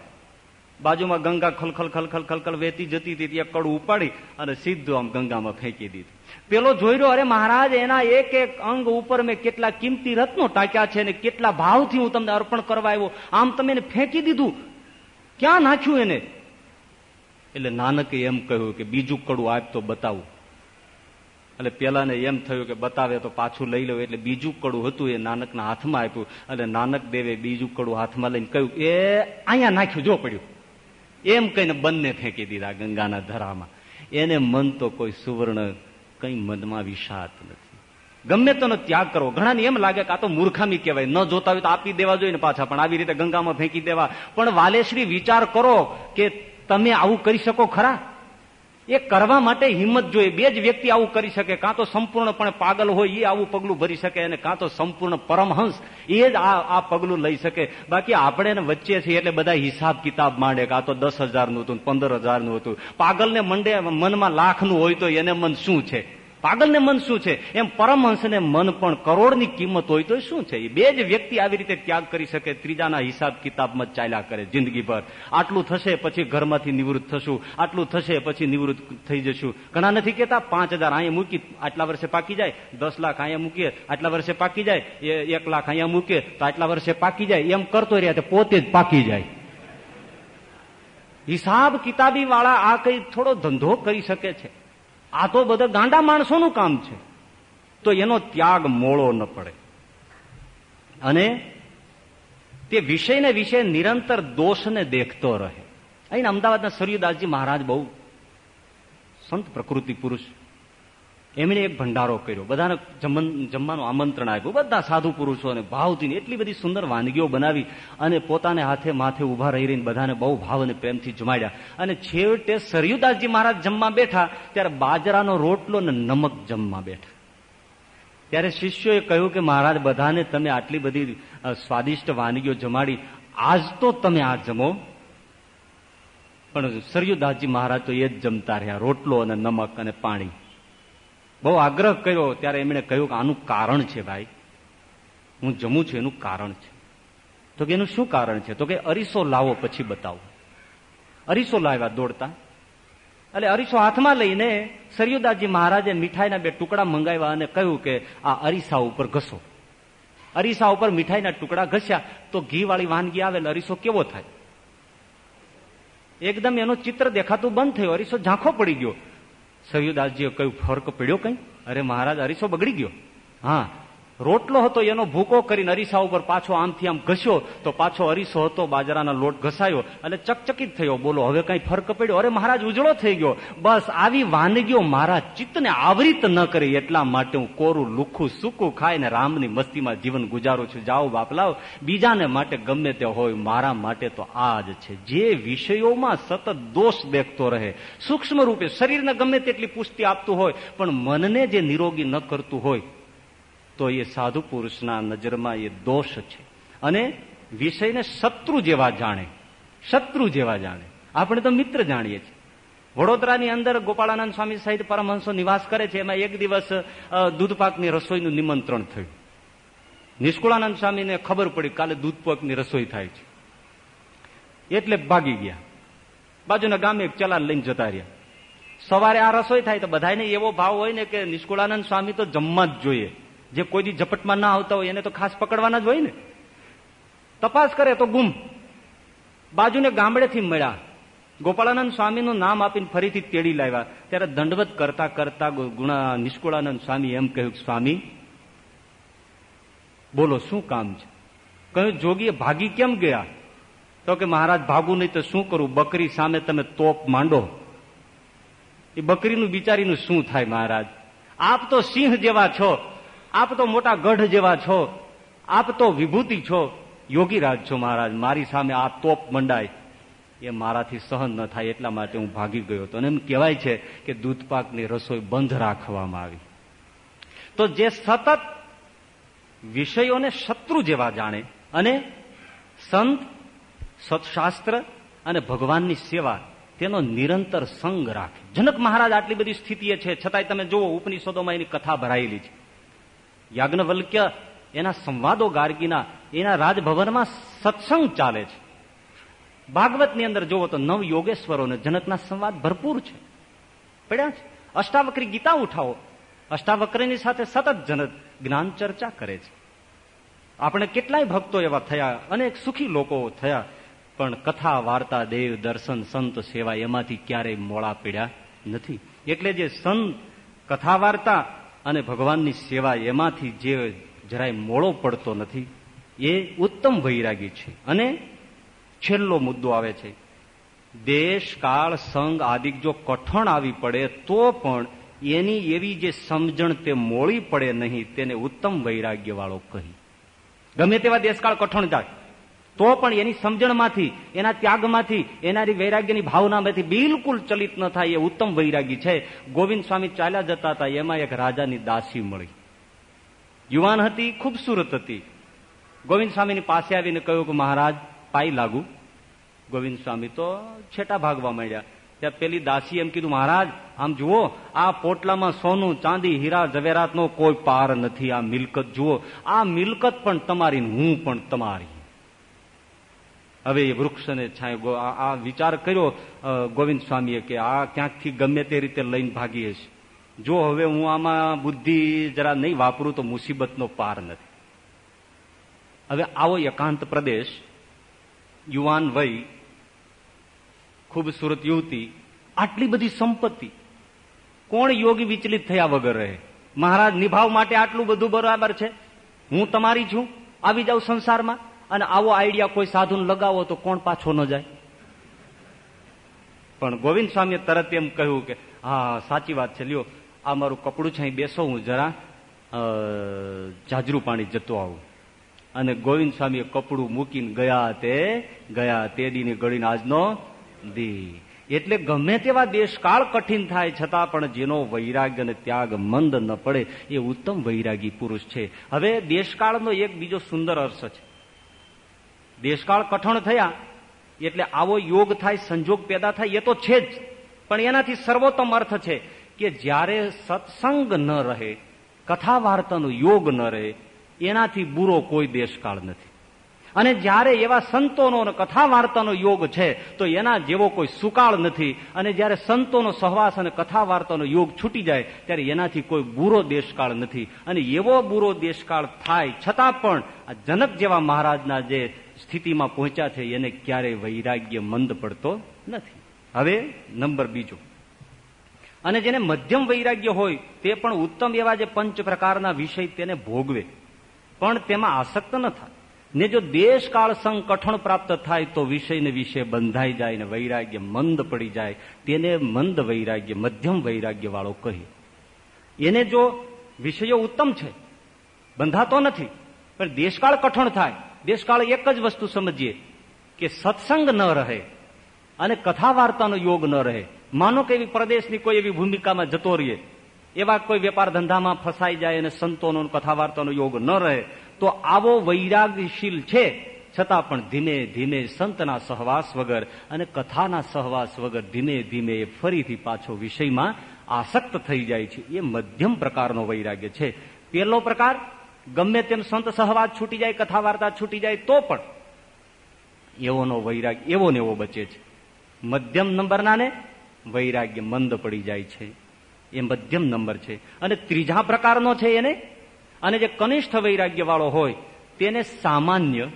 બાજુમાં ગંગા ખલખલ ખલખલ ખલખલ વહેતી જતી હતી, ત્યાં કડું ઉપાડી અને સીધું આમ ગંગામાં ફેંકી દીધું. પેલો જોઈ રહ્યો, અરે મહારાજ, એના એક એક અંગ ઉપર મેં કેટલા કિંમતી રત્નો ટાંક્યા છે ને કેટલા ભાવથી હું તમને અર્પણ કરવા આવ્યો. આમ તમે એને ફેંકી દીધું. ક્યાં નાખ્યું એને? એટલે નાનકે એમ કહ્યું કે, બીજું કડું આપ તો બતાવું. એટલે પેલાને એમ થયું કે બતાવે તો પાછું લઈ લઉં એટલે બીજું કડું હતું એ નાનકના હાથમાં આપ્યું. એટલે નાનક દેવે બીજું કડું હાથમાં લઈને કહ્યું એ, અહીંયા નાખ્યું, જો પડ્યું. એમ કહીને બંને ફેંકી દીધા ગંગાના ધરામાં. એને મન તો કોઈ સુવર્ણ કઈ મનમાં વિષાત નથી. ગમે તેનો ત્યાગ કરવો ઘણાને એમ લાગે કે આ તો મૂર્ખામી કહેવાય. ન જોતા હોય તો આપી દેવા જોઈએ ને પાછા, પણ આવી રીતે ગંગામાં ફેંકી દેવા. પણ વાલેશ્રી વિચાર કરો કે તમે આવું કરી શકો ખરા? એ કરવા માટે હિંમત જોઈએ. બે જ વ્યક્તિ આવું કરી શકે. કાં તો સંપૂર્ણપણે પાગલ હોય એ આવું પગલું ભરી શકે અને કાં તો સંપૂર્ણ પરમહંસ, એ જ આ આ પગલું લઈ શકે. બાકી આપણે વચ્ચે છીએ એટલે બધા હિસાબ કિતાબ માંડે. કે તો દસ હજારનું હતું પંદર હજારનું હતું. પાગલને મંડે, મનમાં લાખનું હોય તો એને મન શું છે? પાગલને મન શું છે? એમ પરમહંસને મન પણ કરોડની કિંમત હોય તો શું છે? એ બે જ વ્યક્તિ આવી રીતે ત્યાગ કરી શકે, ત્રીજાના હિસાબ કિતાબમાં ચાલ્યા કરે જિંદગીભર. આટલું થશે પછી ઘરમાંથી નિવૃત્ત થશું, આટલું થશે પછી નિવૃત્ત થઈ જશું. ઘણા નથી કેતા પાંચ હજાર અહીંયા મૂકી, આટલા વર્ષે પાકી જાય, દસ લાખ અહીંયા મૂકીએ, આટલા વર્ષે પાકી જાય એક લાખ અહીંયા મૂકીએ, તો આટલા વર્ષે પાકી જાય. એમ કરતો રહ્યા પોતે જ પાકી જાય. હિસાબ કિતાબી વાળા આ કઈ થોડો ધંધો કરી શકે છે. આ તો બધા ગાંડા માણસોનું કામ છે. તો એનો ત્યાગ મોળો ન પડે. અને તે વિષયને વિષય નિરંતર દોષને દેખતો રહે. અહીં અમદાવાદના સરયુદાસજી મહારાજ બહુ સંત પ્રકૃતિ પુરુષ એમણે એક ભંડારો કર્યો. બધાને જમવાનું આમંત્રણ આપ્યું. બધા સાધુ પુરુષોને ભાવથી એટલી બધી સુંદર વાનગીઓ બનાવી અને પોતાને હાથે માથે ઊભા રહી રહીને બધાને બહુ ભાવ અને પ્રેમથી જમાડ્યા. અને છેવટે સરયુદાસજી મહારાજ જમવા બેઠા. ત્યારે બાજરાનો રોટલો અને નમક જમવા બેઠા. ત્યારે શિષ્યોએ કહ્યું કે મહારાજ, બધાને તમે આટલી બધી સ્વાદિષ્ટ વાનગીઓ જમાડી. આજ તો તમે આ જમો. પણ સરયુદાસજી મહારાજ તો એ જ જમતા રહ્યા. રોટલો અને નમક અને પાણી. બહુ આગ્રહ કર્યો ત્યારે એમણે કહ્યું કે આનું કારણ છે ભાઈ. હું જમું છું, એનું કારણ છે. તો કે એનું શું કારણ છે? તો કે અરીસો લાવો પછી બતાવો. અરીસો લાવ્યા દોડતા. એટલે અરીસો હાથમાં લઈને સરયુદાસજી મહારાજે મીઠાઈના બે ટુકડા મંગાવ્યા અને કહ્યું કે આ અરીસા ઉપર ઘસો. અરીસા ઉપર મીઠાઈના ટુકડા ઘસ્યા તો ઘી વાળી વાનગી આવે અરીસો કેવો થાય? એકદમ એનો ચિત્ર દેખાતું બંધ થયું. અરીસો ઝાંખો પડી ગયો. સરયુદાસજીએ કહ્યું ફરક પડ્યો કઈ? અરે મહારાજ અરીસો બગડી ગયો. હા રોટલો હતો, એનો ભૂકો કરીને અરીસા ઉપર પાછો આમથી આમ ઘસ્યો, તો પાછો અરીસો હતો, બાજરાના લોટ ઘસાયો એટલે ચકચકિત થયો. બોલો, હવે કઈ ફરક પડ્યો? અરે, મહારાજ, ઉજળો થઈ ગયો. બસ, આવી વાનગીઓ મારા ચિત્તને આવરિત ન કરી, એટલા માટે હું કોરું લુખું સૂકું ખાઈને રામની મસ્તીમાં જીવન ગુજારું છું. જાઓ બાપલાવ બીજાને માટે ગમે તે હોય, મારા માટે તો આ જ છે. જે વિષયોમાં સતત દોષ દેખતો રહે સૂક્ષ્મ રૂપે શરીરને ગમે તેટલી પુષ્ટિ આપતું હોય, પણ મનને જે નિરોગી ન કરતું હોય તો એ સાધુ પુરુષના નજરમાં એ દોષ છે. અને વિષયને શત્રુ જેવા જાણે, શત્રુ જેવા જાણે. આપણે તો મિત્ર જાણીએ છીએ. વડોદરાની અંદર ગોપાળાનંદ સ્વામી સહિત પરમહંસો નિવાસ કરે છે, એમાં એક દિવસ દૂધપાકની રસોઈનું નિમંત્રણ થયું. નિષ્કુળાનંદ સ્વામીને ખબર પડી કાલે દૂધપાકની રસોઈ થાય છે. એટલે ભાગી ગયા. બાજુના ગામે એક ચલાન લઈને જતા રહ્યા. સવારે આ રસોઈ થાય તો બધાને એવો ભાવ હોય ને કે નિષ્કુળાનંદ સ્વામી તો જમવા જ જોઈએ. જે કોઈ દી ઝપટમાં ના આવતા હોય એને તો ખાસ પકડવાના જ હોય ને. તપાસ કરે તો ગુમ. બાજુને ગામડેથી મળ્યા. ગોપાળાનંદ સ્વામીનું નામ આપીને ફરીથી તેડી લાવ્યા. ત્યારે દંડવત કરતા કરતા ગુણા નિષ્કુળાનંદ સ્વામી એમ કહ્યું, સ્વામી, બોલો, શું કામ છે? કહ્યું, જોગીએ ભાગી કેમ ગયા? તો કે, મહારાજ, ભાગું નહીં તો શું કરું? બકરી સામે તમે તોપ માંડો. એ બકરીનું બિચારીનું શું થાય, મહારાજ? આપ તો સિંહ જેવા છો. આપ તો મોટા ગઢ જેવા છો. આપ તો વિભૂતિ છો. યોગીરાજ છો મહારાજ, મારી સામે આ તોપ મંડાય. એ મારાથી સહન ન થાય એટલા માટે હું ભાગી ગયો હતો. અને એમ કહેવાય છે કે દૂધપાકની રસોઈ બંધ રાખવામાં આવી. તો જે સતત વિષયોને શત્રુ જેવા જાણે અને સંત, સત્શાસ્ત્ર અને ભગવાનની સેવા, તેનો નિરંતર સંગ રાખે. જનક મહારાજ આટલી બધી સ્થિતિએ છે. છતાંય તમે જુઓ ઉપનિષદોમાં એની કથા ભરાયેલી છે. યાજ્ઞવલ્ક્ય, એના સંવાદો ગાર્ગીના એના રાજભવનમાં સત્સંગ ચાલે છે. ભાગવતની અંદર જુઓ તો નવ યોગેશ્વરોને જનકના સંવાદ ભરપૂર છે. પડ્યા છે. અષ્ટાવક્રી ગીતા ઉઠાવો. અષ્ટાવક્રીની સાથે સતત જનક જ્ઞાન ચર્ચા કરે છે. આપણે કેટલાય ભક્તો એવા થયા, અનેક સુખી લોકો થયા, પણ કથા, વાર્તા, દેવ, દર્શન, સંત, સેવા એમાંથી ક્યારેય મોળા પીડ્યા નથી. એટલે જે સંત કથા, વાર્તા અને ભગવાનની સેવા એમાંથી જે જરાય મોડો પડતો નથી, એ ઉત્તમ વૈરાગી છે. અને છેલ્લો મુદ્દો આવે છે. દેશ, કાળ, સંઘ આદિક જો કઠણ આવી પડે, તો પણ એની એવી જે સમજણ તે મોળી પડે નહીં, તેને ઉત્તમ વૈરાગ્ય વાળો કહી. ગમે તેવા દેશકાળ કઠણ જાય. તો પણ એની સમજણમાંથી, એના ત્યાગમાંથી, એનારી વૈરાગ્યની ભાવનામાંથી બિલકુલ ચલિત ન થાય એ ઉત્તમ વૈરાગી છે. ગોવિંદ સ્વામી ચાલ્યા જતા હતા, એમાં એક રાજાની દાસી મળી. યુવાન હતી, ખૂબસૂરત હતી. ગોવિંદ સ્વામીની પાસે આવીને કહ્યું કે મહારાજ, પાઈ લાગુ. ગોવિંદ સ્વામી તો છેટા ભાગવા માંડ્યા. ત્યાં પેલી દાસી એમ કીધું, મહારાજ, આમ જુઓ, આ પોટલામાં સોનું, ચાંદી, હીરા, ઝવેરાતનો કોઈ પાર નથી. આ મિલકત જુઓ, આ મિલકત પણ તમારી હું પણ તમારી. હવે એ વૃક્ષને છાંય આ વિચાર કર્યો ગોવિંદ સ્વામીએ કે આ ક્યાંકથી ગમે તે રીતે લઈને ભાગીએ છે. જો હવે હું આમાં બુદ્ધિ જરા નહીં વાપરું તો મુસીબતનો પાર નથી. હવે આવો એકાંત પ્રદેશ, યુવાન વય, ખૂબસૂરત યુવતી, આટલી બધી સંપત્તિ, કોણ યોગી વિચલિત થયા વગર રહે? મહારાજ નિભાવ માટે આટલું બધું બરાબર છે? હું તમારી છું? આવી જાઉં સંસારમાં? અને આવો આઈડિયા કોઈ સાધુને લગાવો તો કોણ પાછો ન જાય? પણ ગોવિંદ સ્વામીએ તરત એમ કહ્યું કે, હા, સાચી વાત છે. લ્યો, આ મારું કપડું છે, અહીં બેસો, હું જરા જાજરું પાણી જતો આવું. અને ગોવિંદ સ્વામીએ કપડું મૂકીને ગયા તે ગયા તે દીને ગળીને આજનો દી. એટલે ગમે તેવા દેશકાળ કઠિન થાય, છતાં પણ જેનો વૈરાગ્ય અને ત્યાગ મંદ ન પડે, એ ઉત્તમ વૈરાગી પુરુષ છે. હવે દેશકાળનો એક બીજો સુંદર અર્થ છે. દેશકાળ કઠણ થયા, એટલે આવો યોગ થાય, સંજોગ પેદા થાય, એ તો છે જ. પણ એનાથી સર્વોત્તમ અર્થ છે કે જ્યારે સત્સંગ ન રહે કથા વાર્તાનો યોગ ન રહે, એનાથી બુરો કોઈ દેશકાળ નથી. અને જ્યારે એવા સંતોનો કથા વાર્તાનો યોગ છે, તો એના જેવો કોઈ સુકાળ નથી. અને જ્યારે સંતોનો સહવાસ અને કથા વાર્તાનો યોગ છૂટી જાય, ત્યારે એનાથી કોઈ બુરો દેશકાળ નથી. અને એવો બુરો દેશકાળ થાય છતાં પણ આ જનક જેવા મહારાજના જે સ્થિતિમાં પહોંચ્યા છે, એને ક્યારેય વૈરાગ્ય મંદ પડતો નથી. હવે નંબર બીજો. અને જેને મધ્યમ વૈરાગ્ય હોય, તે પણ ઉત્તમ એવા જે પંચ પ્રકારના વિષય તેને ભોગવે. પણ તેમાં આસક્ત ન થાય. ને જો દેશકાળ સંગ કઠણ પ્રાપ્ત થાય, તો વિષયને વિશે બંધાઈ જાય ને વૈરાગ્ય મંદ પડી જાય. તેને મંદ વૈરાગ્ય, મધ્યમ વૈરાગ્ય વાળો કહે. એને જો વિષયો ઉત્તમ છે, બંધાતો નથી, પણ દેશકાળ કઠણ થાય દેશકાળ એક જ વસ્તુ સમજીએ કે સત્સંગ ન રહે અને કથા વાર્તાનો યોગ ન રહે. માનો કે એવી પ્રદેશની કોઈ એવી ભૂમિકામાં જતો રહીએ, એવા કોઈ વેપાર ધંધામાં ફસાઈ જાય અને સંતોનો કથા વાર્તાનો યોગ ન રહે, તો આવો વૈરાગશીલ છે. છતાં પણ ધીમે ધીમે સંતના સહવાસ વગર અને કથાના સહવાસ વગર ધીમે ધીમે એ ફરીથી પાછો વિષયમાં આસક્ત થઈ જાય છે. એ મધ્યમ પ્રકારનો વૈરાગ્ય છે. પહેલો પ્રકાર ગમે તેમ સંત સહવાદ છૂટી જાય કથા વાર્તા છૂટી જાય, તો પણ એવોનો વૈરાગ એવો ને એવો બચે છે. મધ્યમ નંબરના ને વૈરાગ્ય મંદ પડી જાય છે. એ મધ્યમ નંબર છે. અને ત્રીજા પ્રકારનો છે એને, અને જે કનિષ્ઠ વૈરાગ્ય વાળો હોય, તેને સામાન્ય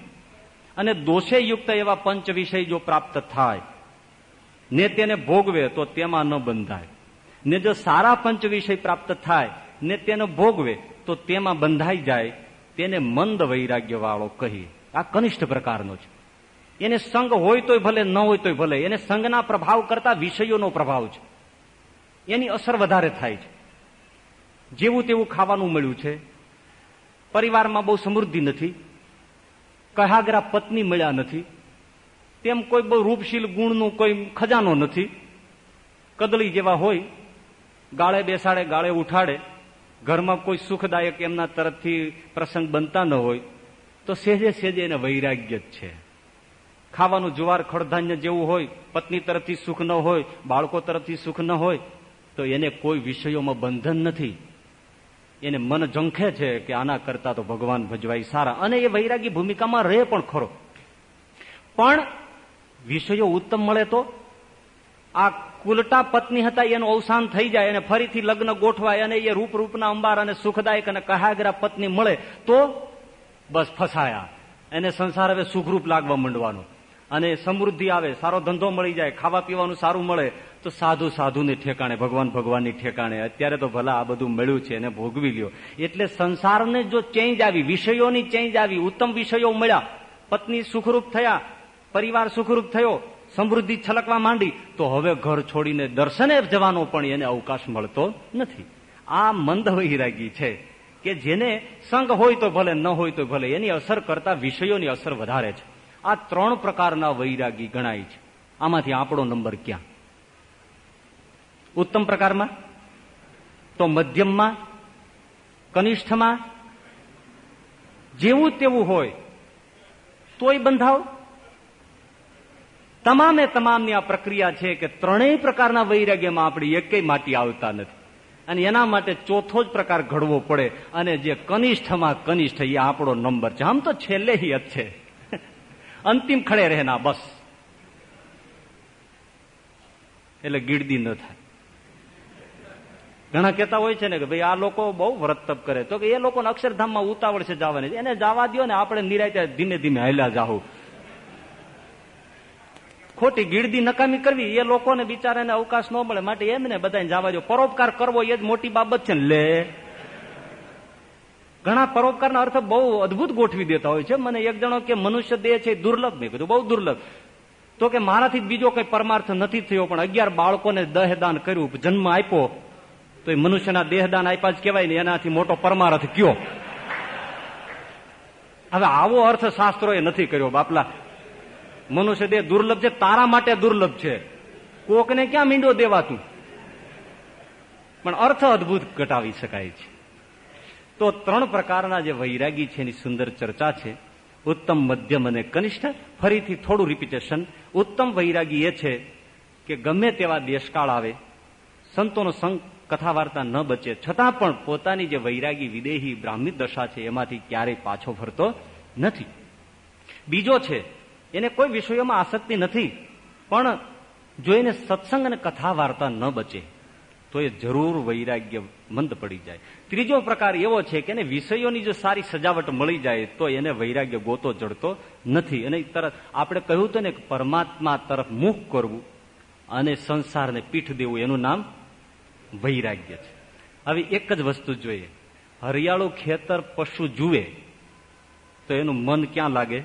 અને દોષે યુક્ત એવા પંચ વિષય જો પ્રાપ્ત થાય, ને તેને ભોગવે તો તેમાં ન બંધાય. ને જો સારા પંચ વિષય પ્રાપ્ત થાય, ને તેને ભોગવે તો તેમાં બંધાઈ જાય તેને મંદ વૈરાગ્ય વાળો કહીએ આ કનિષ્ઠ પ્રકારનો છે. એને સંગ હોય તોય ભલે, ન હોય તોય ભલે, એને સંઘના પ્રભાવ કરતા વિષયોનો પ્રભાવ છે. એની અસર વધારે થાય છે. જેવું તેવું ખાવાનું મળ્યું છે. પરિવારમાં બહુ સમૃદ્ધિ નથી. કહાગરા પત્ની મળ્યા નથી. તેમ કોઈ બહુ રૂપશીલ ગુણનો કોઈ ખજાનો નથી. કદલી જેવા હોય, ગાળે બેસાડે, ગાળે ઉઠાડે ઘરમાં કોઈ સુખદાયક એમના તરફથી પ્રસંગ બનતા ન હોય, તો સેજે સેજે એને વૈરાગ્ય જ છે. ખાવાનું જુવાર ખડધાન્ય જેવું હોય, પત્ની તરફથી સુખ ન હોય, બાળકો તરફથી સુખ ન હોય, તો એને કોઈ વિષયોમાં બંધન નથી. એને મન ઝંખે છે કે આના કરતા તો ભગવાન ભજવાય સારા. અને એ વૈરાગી ભૂમિકામાં રહે પણ ખરો. પણ વિષયો ઉત્તમ મળે તો આ કુલટા પત્ની હતા, એનું અવસાન થઈ જાય અને ફરીથી લગ્ન ગોઠવાય અને એ રૂપ રૂપના અંબાર અને સુખદાયક અને કહાગરા પત્ની મળે, તો બસ ફસાયા. એને સંસાર હવે સુખરૂપ લાગવા માંડવાનો. અને સમૃદ્ધિ આવે, સારો ધંધો મળી જાય, ખાવા પીવાનું સારું મળે, તો સાધુ સાધુની ઠેકાણે, ભગવાન ભગવાનની ઠેકાણે, અત્યારે તો ભલા આ બધું મળ્યું છે, એને ભોગવી લ્યો. એટલે સંસારને જો ચેન્જ આવી, વિષયોની ચેન્જ આવી, ઉત્તમ વિષયો મળ્યા, પત્ની સુખરૂપ થયા, પરિવાર સુખરૂપ થયો સમૃદ્ધિ છલકવા માંડી, તો હવે ઘર છોડીને દર્શને જવાનો પણ એને અવકાશ મળતો નથી. આ મંદ વૈરાગી છે કે જેને સંગ હોય તો ભલે, ન હોય તો ભલે, એની અસર કરતા વિષયોની અસર વધારે છે. આ ત્રણ પ્રકારના વૈરાગી ગણાય છે. આમાંથી આપણો નંબર ક્યાં? ઉત્તમ પ્રકારમાં? તો મધ્યમમાં? કનિષ્ઠમાં? જેવું તેવું હોય, તોય બંધાવ? તમામે તમામની આ પ્રક્રિયા છે કે ત્રણેય પ્રકારના વૈરાગ્યમાં આપણી એકેય માટી આવતા નથી. અને એના માટે ચોથો જ પ્રકાર ઘડવો પડે અને જે કનિષ્ઠમાં કનિષ્ઠ એ આપણો નંબર છે. આમ તો છેલ્લે જ છે. અંતિમ ખડે રહેના બસ. એટલે ગીરદી ન થાય. ઘણા કહેતા હોય છે ને કે ભાઈ આ લોકો બહુ વ્રત કરે. તો કે એ લોકોને અક્ષરધામમાં ઉતાવળ છે જવાની. એને જવા દો ને આપણે નિરાય ધીમે ધીમે હાલ્યા જાહું. ખોટી ગીડદી નકામી કરવી, એ લોકોને બિચારાને અવકાશ ન મળે. માટે એમને બધાને જવા દો પરોપકાર કરવો એ જ મોટી બાબત છે ને. લે. ઘણા પરોપકારના અર્થ બહુ અદભુત ગોઠવી દેતા હોય છે. મને એક જણો કે મનુષ્ય દેહ છે દુર્લભ. મેં કીધું, બહુ દુર્લભ. તો કે મારાથી બીજો કઈ પરમાર્થ નથી થયો, પણ અગિયાર બાળકોને દહદાન કર્યું, જન્મ આપ્યો, તો એ મનુષ્યના દેહદાન આપ્યા જ કહેવાય ને, એનાથી મોટો પરમાર્થ કયો? હવે આવો અર્થ શાસ્ત્રોએ નથી કર્યો, બાપલા. મનુષ્ય દેહ દુર્લભ છે, તારા માટે દુર્લભ છે. કોકને ક્યાં મીંડો દેવાતું? પણ અર્થ અદભુત ઘટાવી શકાય છે. તો ત્રણ પ્રકારના જે વૈરાગી છે, એની સુંદર ચર્ચા છે. ઉત્તમ, મધ્યમ અને કનિષ્ઠ. ફરીથી થોડું રિપીટેશન ઉત્તમ વૈરાગી એ છે કે ગમે તેવા દેશકાળ આવે, સંતોનો સંગ કથા વાર્તા ન બચે, છતાં પણ પોતાની જે વૈરાગી વિદેહી બ્રાહ્મી દશા છે, એમાંથી ક્યારેય પાછો ફરતો નથી. બીજો છે એને કોઈ વિષયોમાં આસક્તિ નથી, પણ જો એને સત્સંગ અને કથા વાર્તા ન બચે, તો એ જરૂર વૈરાગ્ય મંદ પડી જાય. ત્રીજો પ્રકાર એવો છે કે એને વિષયોની જો સારી સજાવટ મળી જાય, તો એને વૈરાગ્ય ગોતો જડતો નથી. અને તરત, આપણે કહ્યું હતું ને પરમાત્મા તરફ મુખ કરવું અને સંસારને પીઠ દેવું, એનું નામ વૈરાગ્ય છે. હવે એક જ વસ્તુ જોઈએ. હરિયાળું ખેતર પશુ જુએ, તો એનું મન ક્યાં લાગે?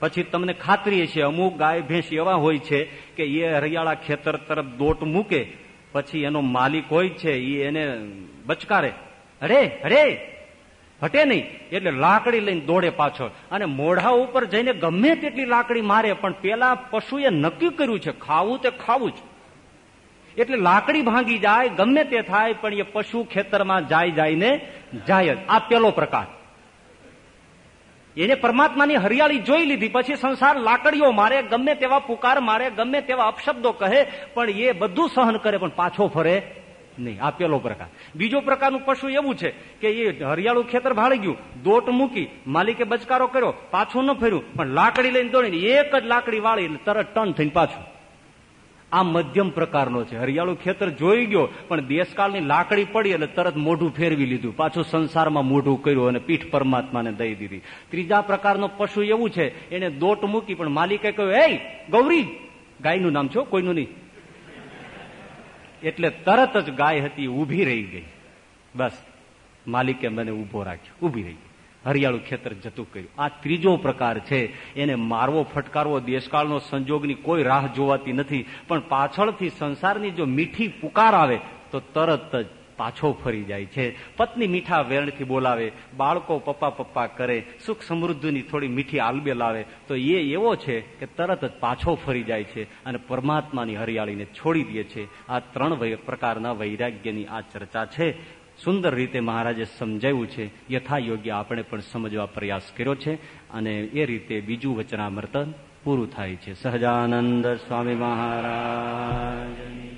પછી તમને ખાતરી છે, અમુક ગાય ભેંસ એવા હોય છે કે એ હરિયાળા ખેતર તરફ દોટ મૂકે, પછી એનો માલિક હોય છે એ એને બચકારે. અરે અરે, હટે નહીં, એટલે લાકડી લઈને દોડે પાછો અને મોઢા ઉપર જઈને ગમે તેટલી લાકડી મારે, પણ પેલા પશુએ નક્કી કર્યું છે, ખાવું તે ખાવું જ. એટલે લાકડી ભાંગી જાય, ગમે તે થાય, પણ એ પશુ ખેતરમાં જાય જાય જાય જ. આ પેલો પ્રકાર. એને પરમાત્માની હરિયાળી જોઈ લીધી. પછી સંસાર લાકડીઓ મારે, ગમે તેવા પુકાર મારે, ગમે તેવા અપશબ્દો કહે, પણ એ બધું સહન કરે, પણ પાછો ફરે નહીં. આ પેલો પ્રકાર. બીજો પ્રકારનું પશુ એવું છે કે એ હરિયાળું ખેતર ભાળી ગયું, દોટ મૂકી, માલિકે બચકારો કર્યો, પાછું ન ફર્યું, પણ લાકડી લઈને દોડીને એક જ લાકડી વાળી તરત ટન થઈને પાછું આ મધ્યમ પ્રકારનો છે. હરિયાળું ખેતર જોઈ ગયો, પણ દેશકાળની લાકડી પડી એટલે તરત મોઢું ફેરવી લીધું. પાછું સંસારમાં મોઢું કર્યું અને પીઠ પરમાત્માને દઈ દીધી. ત્રીજા પ્રકારનો પશુ એવું છે, એને દોટ મૂકી, પણ માલિકે કહ્યું એ ગૌરી! ગાયનું નામ છો? કોઈનું નહીં? એટલે તરત જ ગાય હતી, ઊભી રહી ગઈ. બસ, માલિકે મને ઊભો રાખ્યો. ઊભી રહી હરિયાળું ખેતર જતું કર્યું. આ ત્રીજો પ્રકાર છે. એને મારવો, ફટકારવો, દેશકાળનો સંજોગની કોઈ રાહ જોવાતી નથી. પણ પાછળથી સંસારની જો મીઠી પુકાર આવે, તો તરત જ પાછો ફરી જાય છે. પત્ની મીઠા વેરણથી બોલાવે, બાળકો પપ્પા પપ્પા કરે, સુખ સમૃદ્ધિની થોડી મીઠી આલબે આવે તો એ એવો છે કે તરત જ પાછો ફરી જાય છે અને પરમાત્માની હરિયાળીને છોડી દે છે. આ ત્રણ પ્રકારના વૈરાગ્યની આ ચર્ચા છે. સુંદર રીતે મહારાજે સમજાવ્યું છે યથા યોગ્ય આપણે પણ સમજવા પ્રયાસ કર્યો છે અને એ રીતે બીજું વચનામર્તન પૂરું થાય છે. સહજાનંદ સ્વામી મહારાજ.